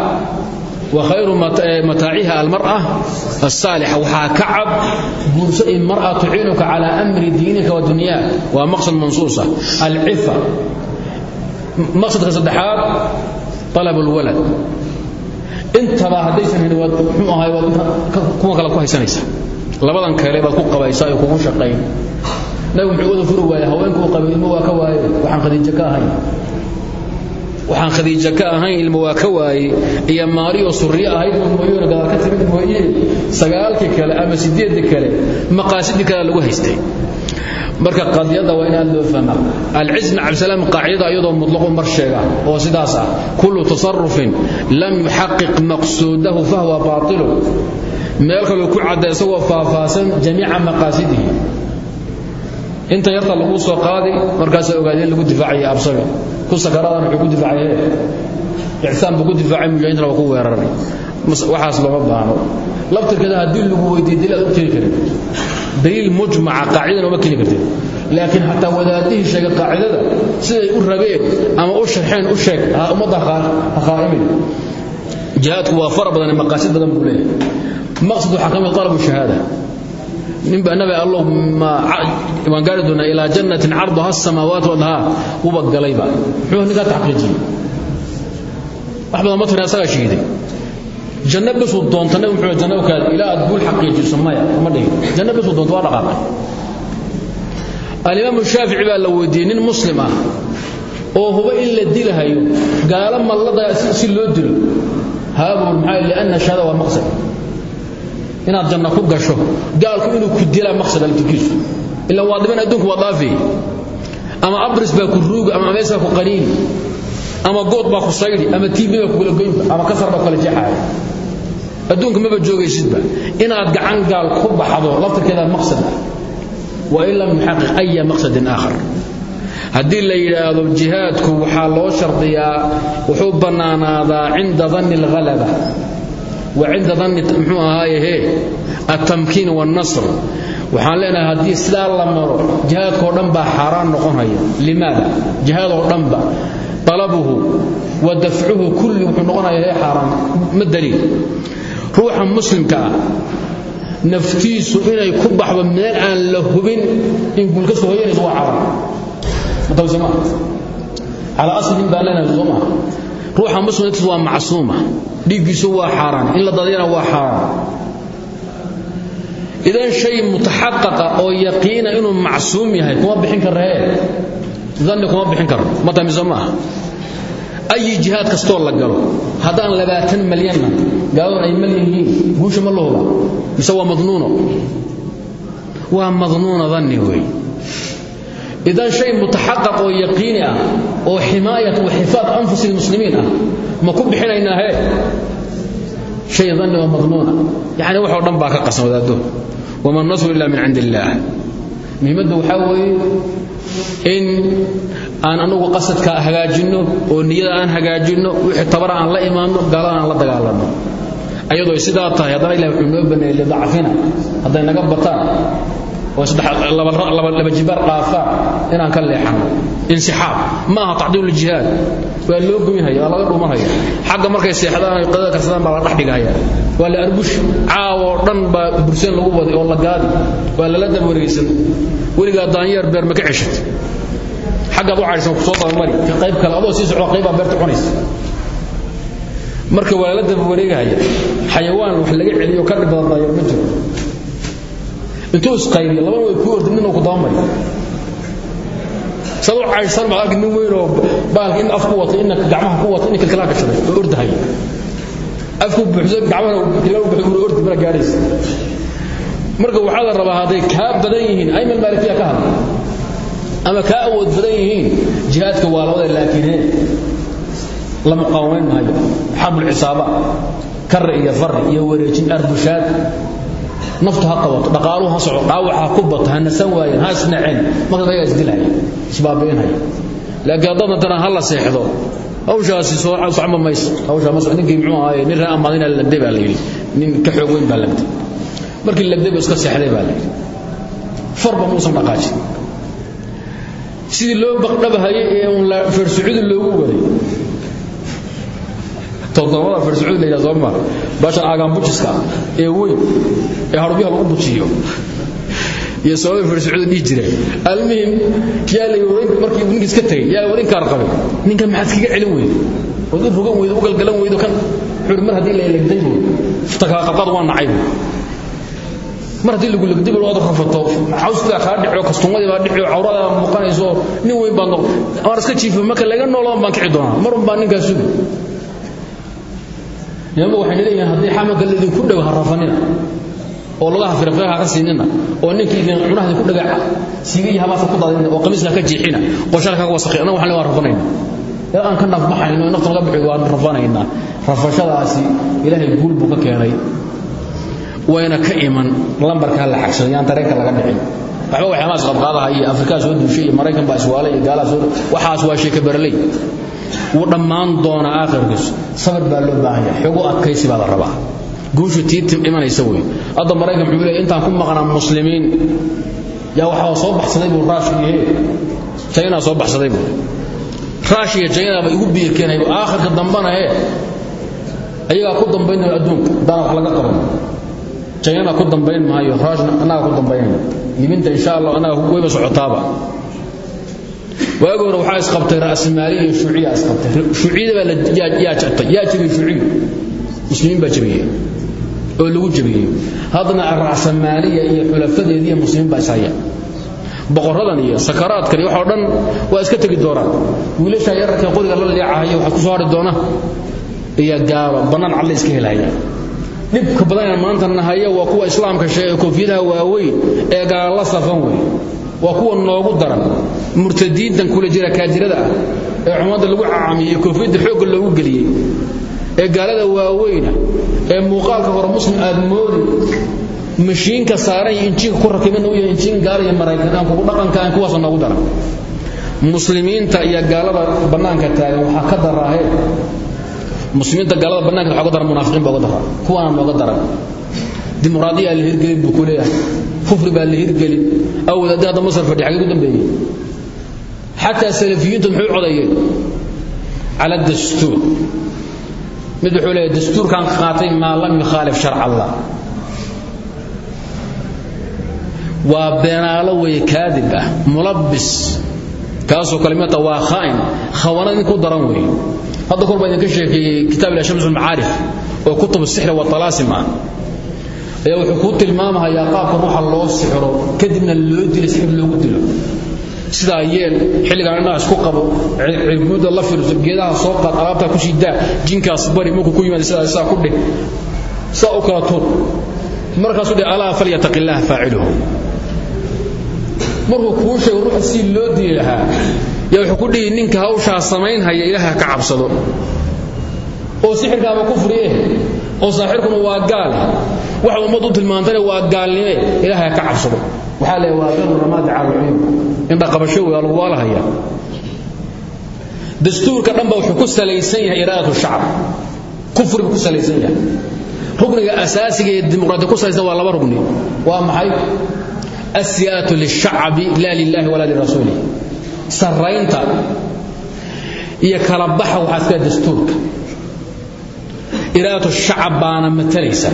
wa khayru eh, mataaciha almar'a asaalixa waxaa ka cab guurso in mar'a tuciinuka calaa amri diinika wa dunyaa waa maqsad mansuusa. Alcifa maqsadka saddexaad alab اlwalad intaba haddaysan hayn waad mxuu ahay waad kuwa kale ku haysanaysa. Labadan kale baad ku qabaysaa oo kugu shaqayn. Nabigu muxuu wada furi waaya haweenka u qabayimo waa ka waaye waxaan khadiijo ka ahayn waxaan khadiija ka ahayn ilmo waa ka waaye iyo maariyo surriye ahayd mooyoona gadaal ka timid mooye. Sagaalkii kale ama sideedii kale maqaasidii kale lagu haystay. Marka qadiyada waa in aad loo fahmaa alcism cabdisalaam qaacidada iyadoo mutlaqo mar sheega oo sidaas ah. Kullu tasarrufin lam yuxaqiq maqsuudahu fahuwa baatilu. Meel kaloo ku cadda isagoo faahfaahsan jamiica maqaasidihi. Inta yarta lagu soo qaadi markaasaa ogaadeen lagu difaacaya absabi ku sakaradan wuxuu ku difaacay. Ixsaan buu ku difaacay mujaahidiintana waa ku weeraray waxaas looma baahno. Laftirkeeda haddii lagu weydiiyo daliil aad u keeni karin. Daliil mujmaca qaacidana uma keeni kartid. Laakiin xataa wadaadihii sheegay qaacidada siday u rabeen ama u sharxeen u sheeg ummadda ha qaa'imin jihaadku waa fara badan maqaasid badan buu leeyahay. Maqsad waxaa ka mid talabu shahaada ninba nabi allow waan gaari doonaa jannatin carduha asamaawaat wadhaa uba galayba. Muxuu ninkaa taxqiijiyey wax badan ma tirin asagaa shahiiday janno bisuu doonta nabi muxuu janno kaad ilaa aad guul xaqiijiso maya ma dhihin. Janno bisuu doonta waa dhaqaaqay. Alimaamu baa la weydiiyey nin ah oo huba in la dilahayo gaalo mallada si loo dilo. Haabul maxaa lianna shahada waa maqsad inaad janno ku gasho gaalku inuu ku dilaa maqsad altikiisu ila waa dhiban adduunku waa dhaafay ama abris baa ku ruugi ama amees ku qaniini ama good baa ku saydi ama tiibi baa ku kala goynba ama kasar baa kala jeexaaya adduunka maba joogaysidba inaad gacan gaal ku baxdo laftirkeeda maqsad ah. Wa in lam yuxaqiq aya maqsadin haddii la yidhaahdo jihaadku waxaa loo shardiyaa wuxuu bannaanaadaa cinda danni wa cinda danni mxuu ahaayehe altamkiin wاnnasr waxaan leenahay haddii sidaa la maro jihaadkao dhan baa xaaraan noqonaya. Limaada? Jihaadoo dhanba alabuhu wa dafcuhu kulli wuxuu noqonaya he ma daliil. Ruuxa muslimka ah, naftiisu inay ku baxdo meel aan la hubin in guul soo hoyanayso waa xaaraan. Matawsama calaa aslin baan leenahay soo ruuxa muslimkiisu waa macsuuma. Dhiiggiisu waa xaaraan. In la dadiyana waa xaaraan. Idan shay mutaxaqaqa oo yaqiina inuu macsuum yahay kuma bixin karree danni kuma bixin karo. Ma tamiso maaha. Ayi jihaad kastoo la galo. Haddaan labaatan malyanna gaaladun ay malyan yihiin. Guusha ma lahuba mise waa madnuuno? Waa madnuuna danni wey idan shay mutaxaqaq oo yaqiini ah oo ximaayat wa xifaad anfusi lmuslimiin ah ma ku bixinaynaa hee shay danni oo madnuuna yacni waxoo dhan baa ka qasan wadaado wama nasru illa min cindi illaah muhiimadda waxaa weeye in aan anugu qasadka hagaajinno oo niyada aan hagaajinno wixii tabara aan la imaanno gaalada aan la dagaalanno. Ayadoo sidaa tahay haddana ilah wuxuu noo baneeyey lidacfina hadday naga bataan oo laba jibaar dhaafaan inaan ka leexano. Insixaab. Ma aha tacdiilu jihaad. Waa loo goynhaya waa laga dhumanhaya xagga markay seexdaan ay qadada karsadaan baa la dhex dhigahaya la arbush. Caawoo dhan baa burseen lagu waday oo la gaadi. Waa lala daba wareegsan weligaa daanyeer beer ma ka ceshat xaggaad u caydhsan ku soo dabamari qayb kale adoo sii socda qaybbaa beerta cunaysa marka waa lala daba wareegahaya xayawaan wax laga celiyo ka dhib ma jiro intuu isqaybiyo labana way ku ordi ninuu ku dabamari sad u caydhsan baad arki nin weynoo baalka in af ku wato ina gacmaha ku wato ina kalkalaa gashaday oo ordahaya afku buuxso gacmahana ordi mara gaadhaysa marka waxaa la rabaa hadday kaa badan yihiin ayman maalikiya ka hadla ama kaa awood badan yihiin jihaadka waa labada laakiin la muqaawamayn maayo. Xarbul cisaaba karre iyo farri iyo wareejin arbushaad naftu ha qabato dhaqaaluhu ha soco dhaawac ha ku bato ha nasan waayeen ha isnaceen marka ayagaa isdilhaya isbaabi'inhaya laakiin haddadna tana ha la seexdo hawshaasi socma mayso hawshaa ma ninkii muxuu ahaaye nin reer amaadina lagday baa la nin ka xoog weyn baa markii lagday buu iska seexday baa la farba muusan dhaqaajin sidii loo baqdhabahayay ee uun farsucudu loogu waday todobada farsucuud la yidhaha soo ma baashan aagaanbujiska ee weyn ee harbiyaha lagu bujiyo iyo sababay farsucuud dhihi jireen almuhim yaa la yidhi markii ninkii iska tegey yaa wad inkaar qabay ninkan maxaad iskaga celin weydo ood u rogan weydo u galgalan weydo kan xuri mar haddii la elegday buu takaqabqad waa nacay buu mar haddii lagu legday buu ood rafato xawskaa kaa dhico kastuumadii baa dhici cawrada muuqanayso. Nin weyn baad noqon amar iska jiifo marka laga noolon baan kici doonaa. Marun baa ninkaa sugi nimanba waxay leeyihiin haddii xamalka laidinku dhow ha rafanina oo lagaha firafiraha ka siinina. Oo ninkii idin cunaha idinku dhagaca siigiyi habaasa ku daadina oo qamiiska ka jiixina. Qoshada kaga wasakhay annaga waxaan rafanayna ilaa aan ka nafbaxayno nafta laga bixiyo waan rafashadaasi ilaahay guul buu ka keenay. Wayna ka iman. Lambarkaa la xagsado yaan dareenka laga dhicin. Waxba waxyaamahaas qabqaadaha iyo afrikaa soo duushay iyo maraykan baa iswaala iyo gaalaha soo waxaas waa sheeka baraley wuu dhammaan doonaa aakhirkiisu. Sabir baa loo baahan yahay. Xogo adkaysi baa la rabaa. Guushu tiitim imanaysa wey hadda maraykan leeyahay intaan ku maqnaa muslimiin. Yaa waxaa soo baxsaday buu raashiya he china soo baxsaday buu. Raashiya china ba igu biir keenay aakhirka dambana he ayagaa ku dambaynaya adduunka. Haddaan wax laga qaban. China ku dambayn maayo. Raashna annaga ku dambaynayna liminta insha allah annaga wayba socotaaba waagi hore waxaa isqabtay ra'simaaliya iyo shuuciya isqabtay. Shuuciyada baa yaa jabtay. Yaa jabiyey shuuciyu muslimiin baa jabiyey. Oo lagu jabiyey. Haddana ra'samaaliya iyo xulafadeedii muslimiin baa ishaya boqoradan iyo sakaraadkan iyo waxoo dhan waa iska tegi doonaan. Wiilasha yararka qoriga la leecahaya waxaa ku soo hari doona. Iyo gaalo bannaan cadla iska helhaya dhibka badan ee maanta nahaya waa kuwa islaamka sheegay koofiyadaha waaweyn ee gaala la safan wey waa kuwa noogu daran murtadiintan kula jira kaajirada ah ee cumadda lagu caamiyey koofiyadda xoogga loogu ee gaalada waaweyna ee muuqaalka hore muslim aad moodi mashiinka saaran iyo ku rakiban uu yahay injiin gaala iyo maraykan kugu dhaqanka aan kuwaasa noogu daran. Muslimiinta iyo gaalada bannaanka taagan waxaa ka daraahee muslimiinta gaalada bannaanka waxaa uga daran munaafiqiin baa uga daraa kuwaana nooga daran. Dimuqraadiya la hirgelin buu ku leeyahay kufri baa la hirgelin awad haddii hadda masar fadhi xagee ku dambeeyey. Xataa salafiyiintu muxuu codayeen cala dastuur. Mid wuxuu leeyahay dastuurkan qaatay maa lam yukhaalif sharc allah. Waa beenaalo weeye kaadib ah mulabbis. Kaasoo kalimata waa khaa'in khawanad in ku daran weeye hadda kor baa idinka sheekeeyey kitaab ila shamsu lmacaarif oo kutub sixri wa talaasim ah ayaa wuxuu kuu tilmaamahayaa qaabka ruuxa loo sixro kadibna loo dilo sixir loogu dilo. Sidaa yeel xilligaan indhaha isku qabo cirbuudda la fiirso geedaha soo qaad alaabtaa ku sii daa jinkaas bari markuu ku yimaada sidaa saa ku dheh saa u kala tuur. Markaasuu dheh alaa falyataqi illaha faaciluhu. Markuu kuu sheego ruuxa si loo dili yaa wuxuu ku dhihi ninka hawshaa samaynhaya ilaaha ka cabsado. Oo sixirkaaba kufri eh oo saaxirkuna waa gaal. Waxa ummaddu tilmaantana waa gaalnime ilaahay ka cabsado waxaa leeyahay waa qiru ramaad caaluciin indha qabasho waa lagu waalahaya dastuurka dhanba wuxuu ku salaysan yahay iraadatu shacab. Kufriga ku salaysan yahay. Rukniga asaasiga ee dimuqraadi ku salaysan waa laba rugni waa maxay? Asiyaatu lishacabi laa lilaahi walaa lirasuulih sarraynta iyo kala baxa waxaa iska dastuurka iraadat shacab baana matalaysa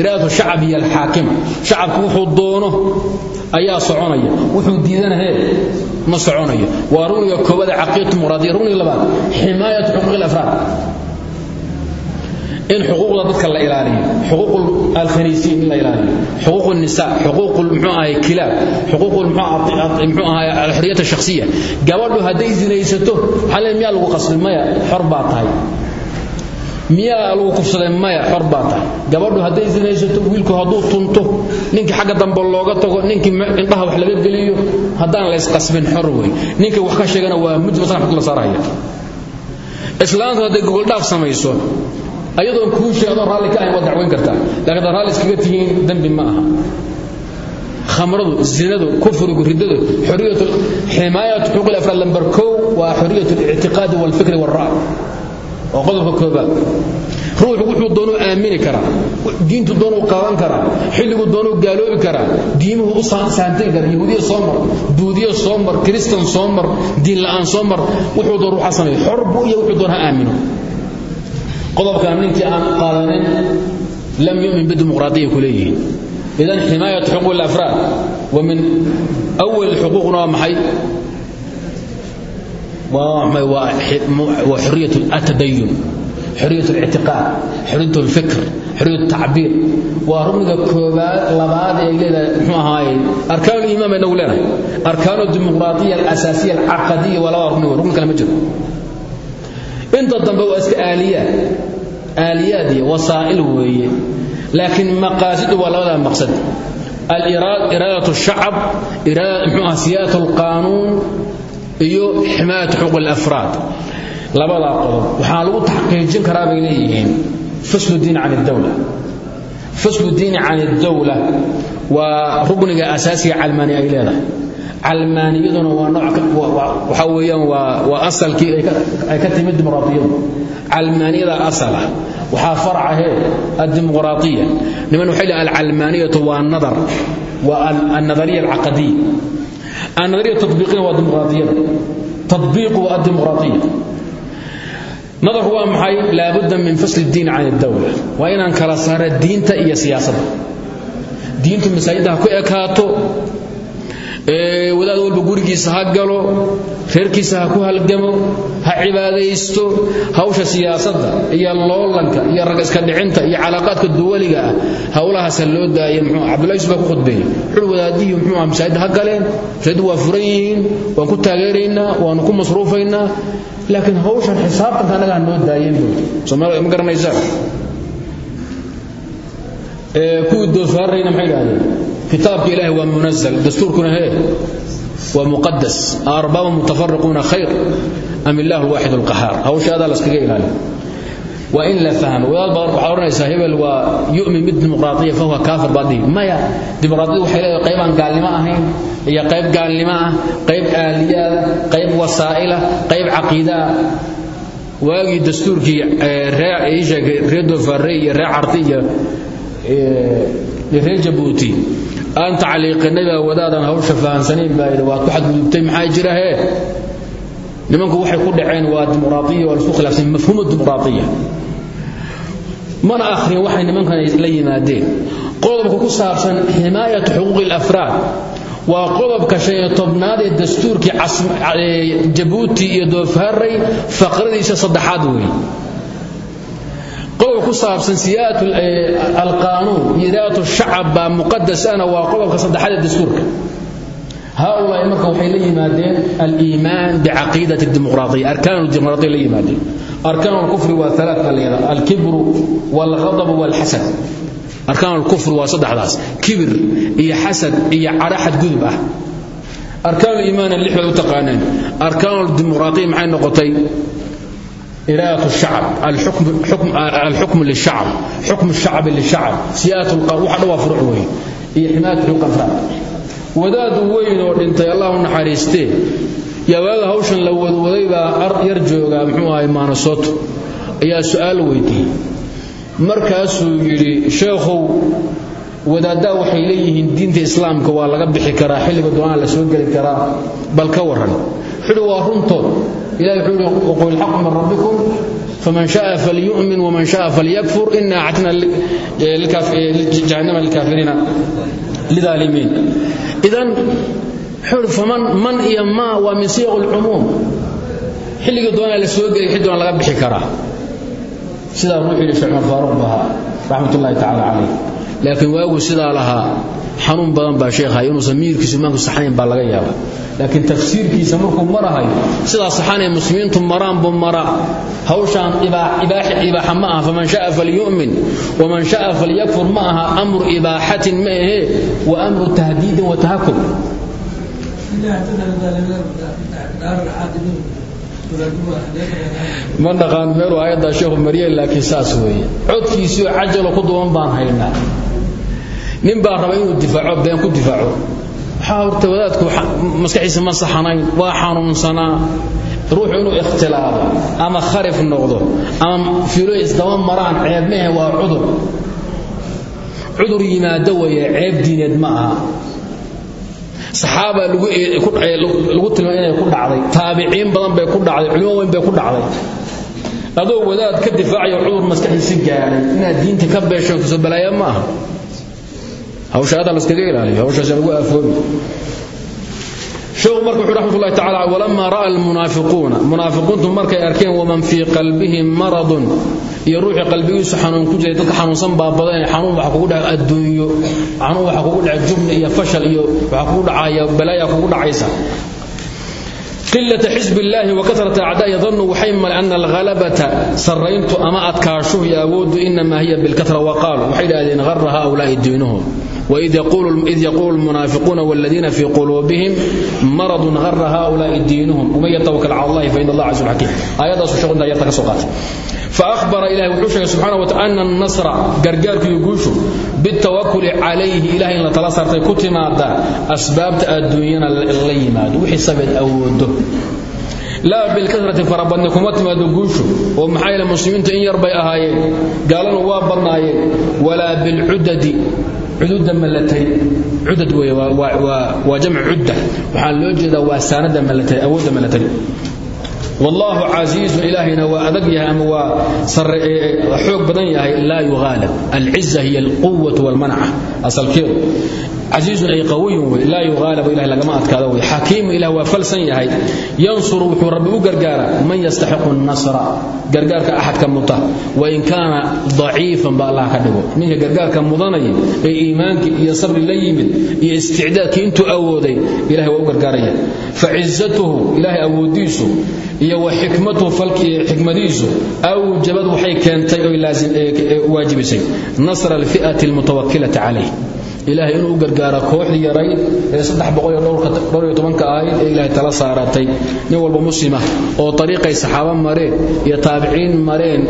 iraadat shacab iyo alxaakima shacabku wuxuu doono ayaa soconaya. Wuxuu diidanahe ma soconayo waa runiga koowaade caqiidatu muqraadiya runiga labaad ximaayatu xuquuqi alafraad. In xuquuqda dadka la ilaaliyo. Xuquuqul alkharisiin in la ilaaliyo. Xuquuqu nisa xuquuqul muxuu ahay kilaab. Xuquuqul muxuu ahay alxuriyata shakhsiya gabadhu hadday zinaysato waxaa leeyahay miyaa lagu qasbi maya xor baa tahay miyaa lagu kufsaday maya xor baa tahay gabadhu hadday sinaysato wiilku hadduu tunto ninkii xagga dambe looga tago ninkii indhaha wax laga geliyo haddaan la ysqasbin xor wey ninka wax ka sheegana waa mujrim sanadka la saaraya islaantu hadday gogoldhaaf samayso ayadoon kuu sheeg adoo raalli ka ahayn waad dacwayn kartaa laakiin haddaad raalli iskaga tihiin dembi ma aha khamradu zinadu kufrigu riddadu xoriyatu ximaayatu xuquuq afraad lambar kow waa xoriyatu اlictiqaadi wاlfikri wاlra'y waa qodobka koobaad ruuxu wuxuu doonuu aamini karaa diintu doonuu qaadan karaa xilligu doonuu gaaloobi karaa diimuhu u saantay kara yahuudiya soo mar buudiya kristan soo mar diin la'aan soo wuxuu doon ruuxa sameeyo xor buu iyo wuxuu doon aamino. Qodobkan ninkii aan qaadanin lam yu'min bidimuqraadiya ku leeyihiin. Idan ximaayatu xuquuq alafraad wa min awal xuquuqna waa waa xuriya atadayun xuriya ictiqaad xuriyat lfikr xuriya tacbiir waa rukniga koobaad labaad ee leedahay mxuu ahaaye arkaan iman bay nagu leenahay arkaan dimuqraaiya alasaasiya alcaqadiya waa labada rukni rukni kale ma jiro inta dambe waa iska aaliyaad aaliyaadiy wasaa'il weeye laakiin maqaasidu waa labada maqsad aliraada shacab mxuu ah siyaadatu alqaanuun iyo ximaayat xuquuq alafraad. Labadaa qodob waxaa lagu taxqiijin karaa bay leeyihiin. Faslu diin can اdawla faslu diini can اdawla waa rugniga asaasiga calmaani ay leedahay. Calmaaniyaduna waxa weeyaan waa asalkii ay ka timid dimuqraadiyadu calmaaniyada asal ah waxaa farcahee addimuqraadiya niman waxay leeyihiin alcalmaaniyatu waa nadar waa annadariya alcaqadiya annadariya tatbiiqina waa dimuqraadiyada tatbiiqu waa addimuqraadiya nadarku waa maxay? Laabudda min fasli diin can اdawla waa inaan kala saara diinta iyo siyaasadda diintu masaajidda ha ku ekaato wadaad walba gurigiisa ha galo reerkiisa ha ku halgamo ha cibaadaysto hawsha siyaasadda iyo loolanka iyo rag iska dhicinta iyo calaaqaadka duwaliga ah howlahaasa loo daaya mxuu cabdullahi yusuf baa ku khudbeeyey. Wuxuu wadaadihii muxuu ah ha galeen masaajiddu waa furan yihiin waan ku taageeraynaa waanu ku masruufaynaa laakiin hawshan xisaabtanka annaga ha noo daayeen soomaaliya ma garanaysaa kuwii doofaarayna maxay kitaabka ilaahay waa munazal dastuurkuna hee waa muqadas aarbaaba mutafariquuna khayr am illahu alwaaxid alqahaar hawsha adaa laskaga ilaaliyo waa in la fahmo. Wadaad badan waxaad odhanaysaa hebel waa yu'min mid dimuqraadiya fahuwa kaafir baad dhihi. Maya dimuqraadiyadu waxay leedahay qayb aan gaalnimo ahayn iyo qayb gaalnimo ah qayb aaliyaada qayb wasaa'ila qayb caqiidaa. Waagii dastuurkii reer doofaarey iyo reer carti iyo reer jabuuti aan tacliiqinayba wadaadaan hawsha fahamsanayn baa yidhi waad ku xadgudubtay maxaa jira hee nimanku waxay ku dhaceen waa dimuqraadiya waa la isku khilaafsan mafhuumu dimuqraadiya. Mana akhrin waxay nimankan la yimaadeen. Qodobka ku saabsan ximaayatu xuquuqi alafraad waa qodobka shan iyo tobnaad ee dastuurkii jabuuti iyo doofaarey faqradiisa saddexaad weeye qodobka ku saabsan siyaat eh, alqaanuun iyo idaat shacab baa muqadas ana waa qodobka saddexaad ee dastuurka. Haaulaai marka waxay la yimaadeen aliimaan bicaqiidati dimuqraaiya arkaan dimuqraaiya la yimaadeen. Arkaan alkufri waa alaad baa la yidhahda alkibru waalghadabu waalxasad arkaan alkufri waa saddexdaas kibir iyo xasad iyo cadho xadgudub ah. Arkaan liimaana lix baad u taqaaneen arkaan dimuqraaiya maxay noqotay? iraaku shacab alxukmu lishacab xukmu shacabi lishacab siyaatwaadhawaa furuc wey iyo ximaayat xuquuq afraad wadaadu weyn oo dhintay allah u naxariistee yaa wadaada hawshan la wadwaday baa ar yar joogaa muxuu ahay maanasoto ayaa su'aal weydiiyey markaasuu yidhi sheekhow wadaaddaa waxay leeyihiin diinta islaamka waa laga bixi karaa xilliga doonaa la soo geli karaa bal ka warran wuxuuhi waa runtood ilahi wuxuu yidhi waqul ilxaqu min rabbikum faman sha'a falyu'min waman sha'a falyakfur ina actadna jahannama lilkaafiriina lidaalimiin. Idan xur faman man iyo ma waa min siyaq al-umum xilliga doona la soo gelay xiddoon laga bixi karaa. Sida ruuxii Sheekh Umar Faaruq baha rahmatullahi ta'ala alayhi laakiin waagu sida laha xanuun badan baa sheekhay inuusan miyirkiisu imaanku saxnayn baa laga yaabaa. Laakiin tafsiirkiisa markuu marahayo sidaa saxanee muslimiintu maraan buu mara hawshaan ibaaxa ma aha faman sha'a falyu'min waman sha'a falyakfur ma aha amru ibaaxatin ma ahee wa amru tahdiidin wa tahakum ma dhaqaan meelu aayaddaa sheekhu mariyeen laakiin saas weeye. Codkiisiio cajalo ku duban baan haynaa nin baa raba inuu difaaco been ku difaaco. Waxaa horta wadaadku maskaxiisa ma saxanayn waa xanuunsanaa. Ruuxu inuu ikhtilaado ama kharif noqdo ama filo isdaba maraan ceeb mehe waa cudur. Cudur yimaado weeye ceeb diineed ma aha. Saxaaba lagu tilmaay inay ku dhacday. Taabiciin badan bay ku dhacday culimo weyn bay ku dhacday. Adoo wadaad ka difaacayo cudur maskaxiisi gaadhay inaad diinta ka beeshoogtiso balaayo ma aha hawshaada laskaga ilaaliyo hawshaasa lagu aafoomi sheekhu marka wuxuu raxmatullahi tacaala walamaa ra'a almunaafiquuna. Munaafiqiintu markay arkeen waman fii qalbihi maradun. Iyo ruuxii qalbigiisu xanuun ku jiray dadka xanuunsan baabadanee xanuun waxa kugu dhaca adduunyo xanuun waxa kugu dhaca jubni iyo fashal iyo waxa kugu dhacaya balaaya kugu dhacaysa. Qilata xisb illaahi wakarat acdaai danuu waxay male ana alhalabata sarrayntu ama adkaashuhu iyo awooddu inamaa hiya bilkatra waqaalu waxay idhahdeen hara haaulaai diinuhum id yaquulu munaafiquuna wladiina fii quluubihim maradun hara haulaai diinuhum uma yatawakl cal allahi fain allah caiisun xakiim aayaddaasushaqintaa yarta ka soo qaatay faahbara ilahi wuxuu sheegay subxana wataala ana annasra gargaarku iyo guushu bitawakuli calayhi ilahay in la tala saartay ku timaada asbaabta adduunyana la yimaado wixii sabed awoodo laa bilkasrati farabadni kuma timaado guushu oo maxaa yaele muslimiintu in yar bay ahaayeen gaalana waa badnaayeen walaa bilcudadi cududa malatay cudad wey waa jamc cudda. Waxaa loo jeedaa waa saanada malatay awooda malatay wallaahu casiizun ilaahayna waa adag yahay ama waa xoog badan yahay. Laa yuaalab alciza hiya alquwatu wlmanca asalkeedu casiizun ay qawiyun wey laa yuqaalaba ilah lagama adkaado wey xakiimu ilah waa falsan yahay. Yansuru wuxuu rabbi u gargaaraa man yastaxiqu nasra. Gargaarka axadka muta. Wain kaana daciifan ba allah ka dhigo. Ninka gargaarka mudanaya ee iimaankii iyo sabri la yimid iyo isticdaadkii intuu awooday ilahay waa u gargaaraya. Fa cizatuhu ilahay awoodiisu iyo wa xikmatuhu xikmadiisu awjabad waxay ilaahay inuu gargaaro kooxdii yarayd ee 312 aayad ee ilaahay tala saaratay. Nin walba muslima oo tariiqay saxaaba mareen iyo taabiciin mareen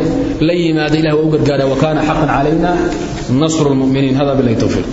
la yimaada ilaahay u gargaara wa kaana haqqan alayna nasrul mu'minin hada billahi tawfiq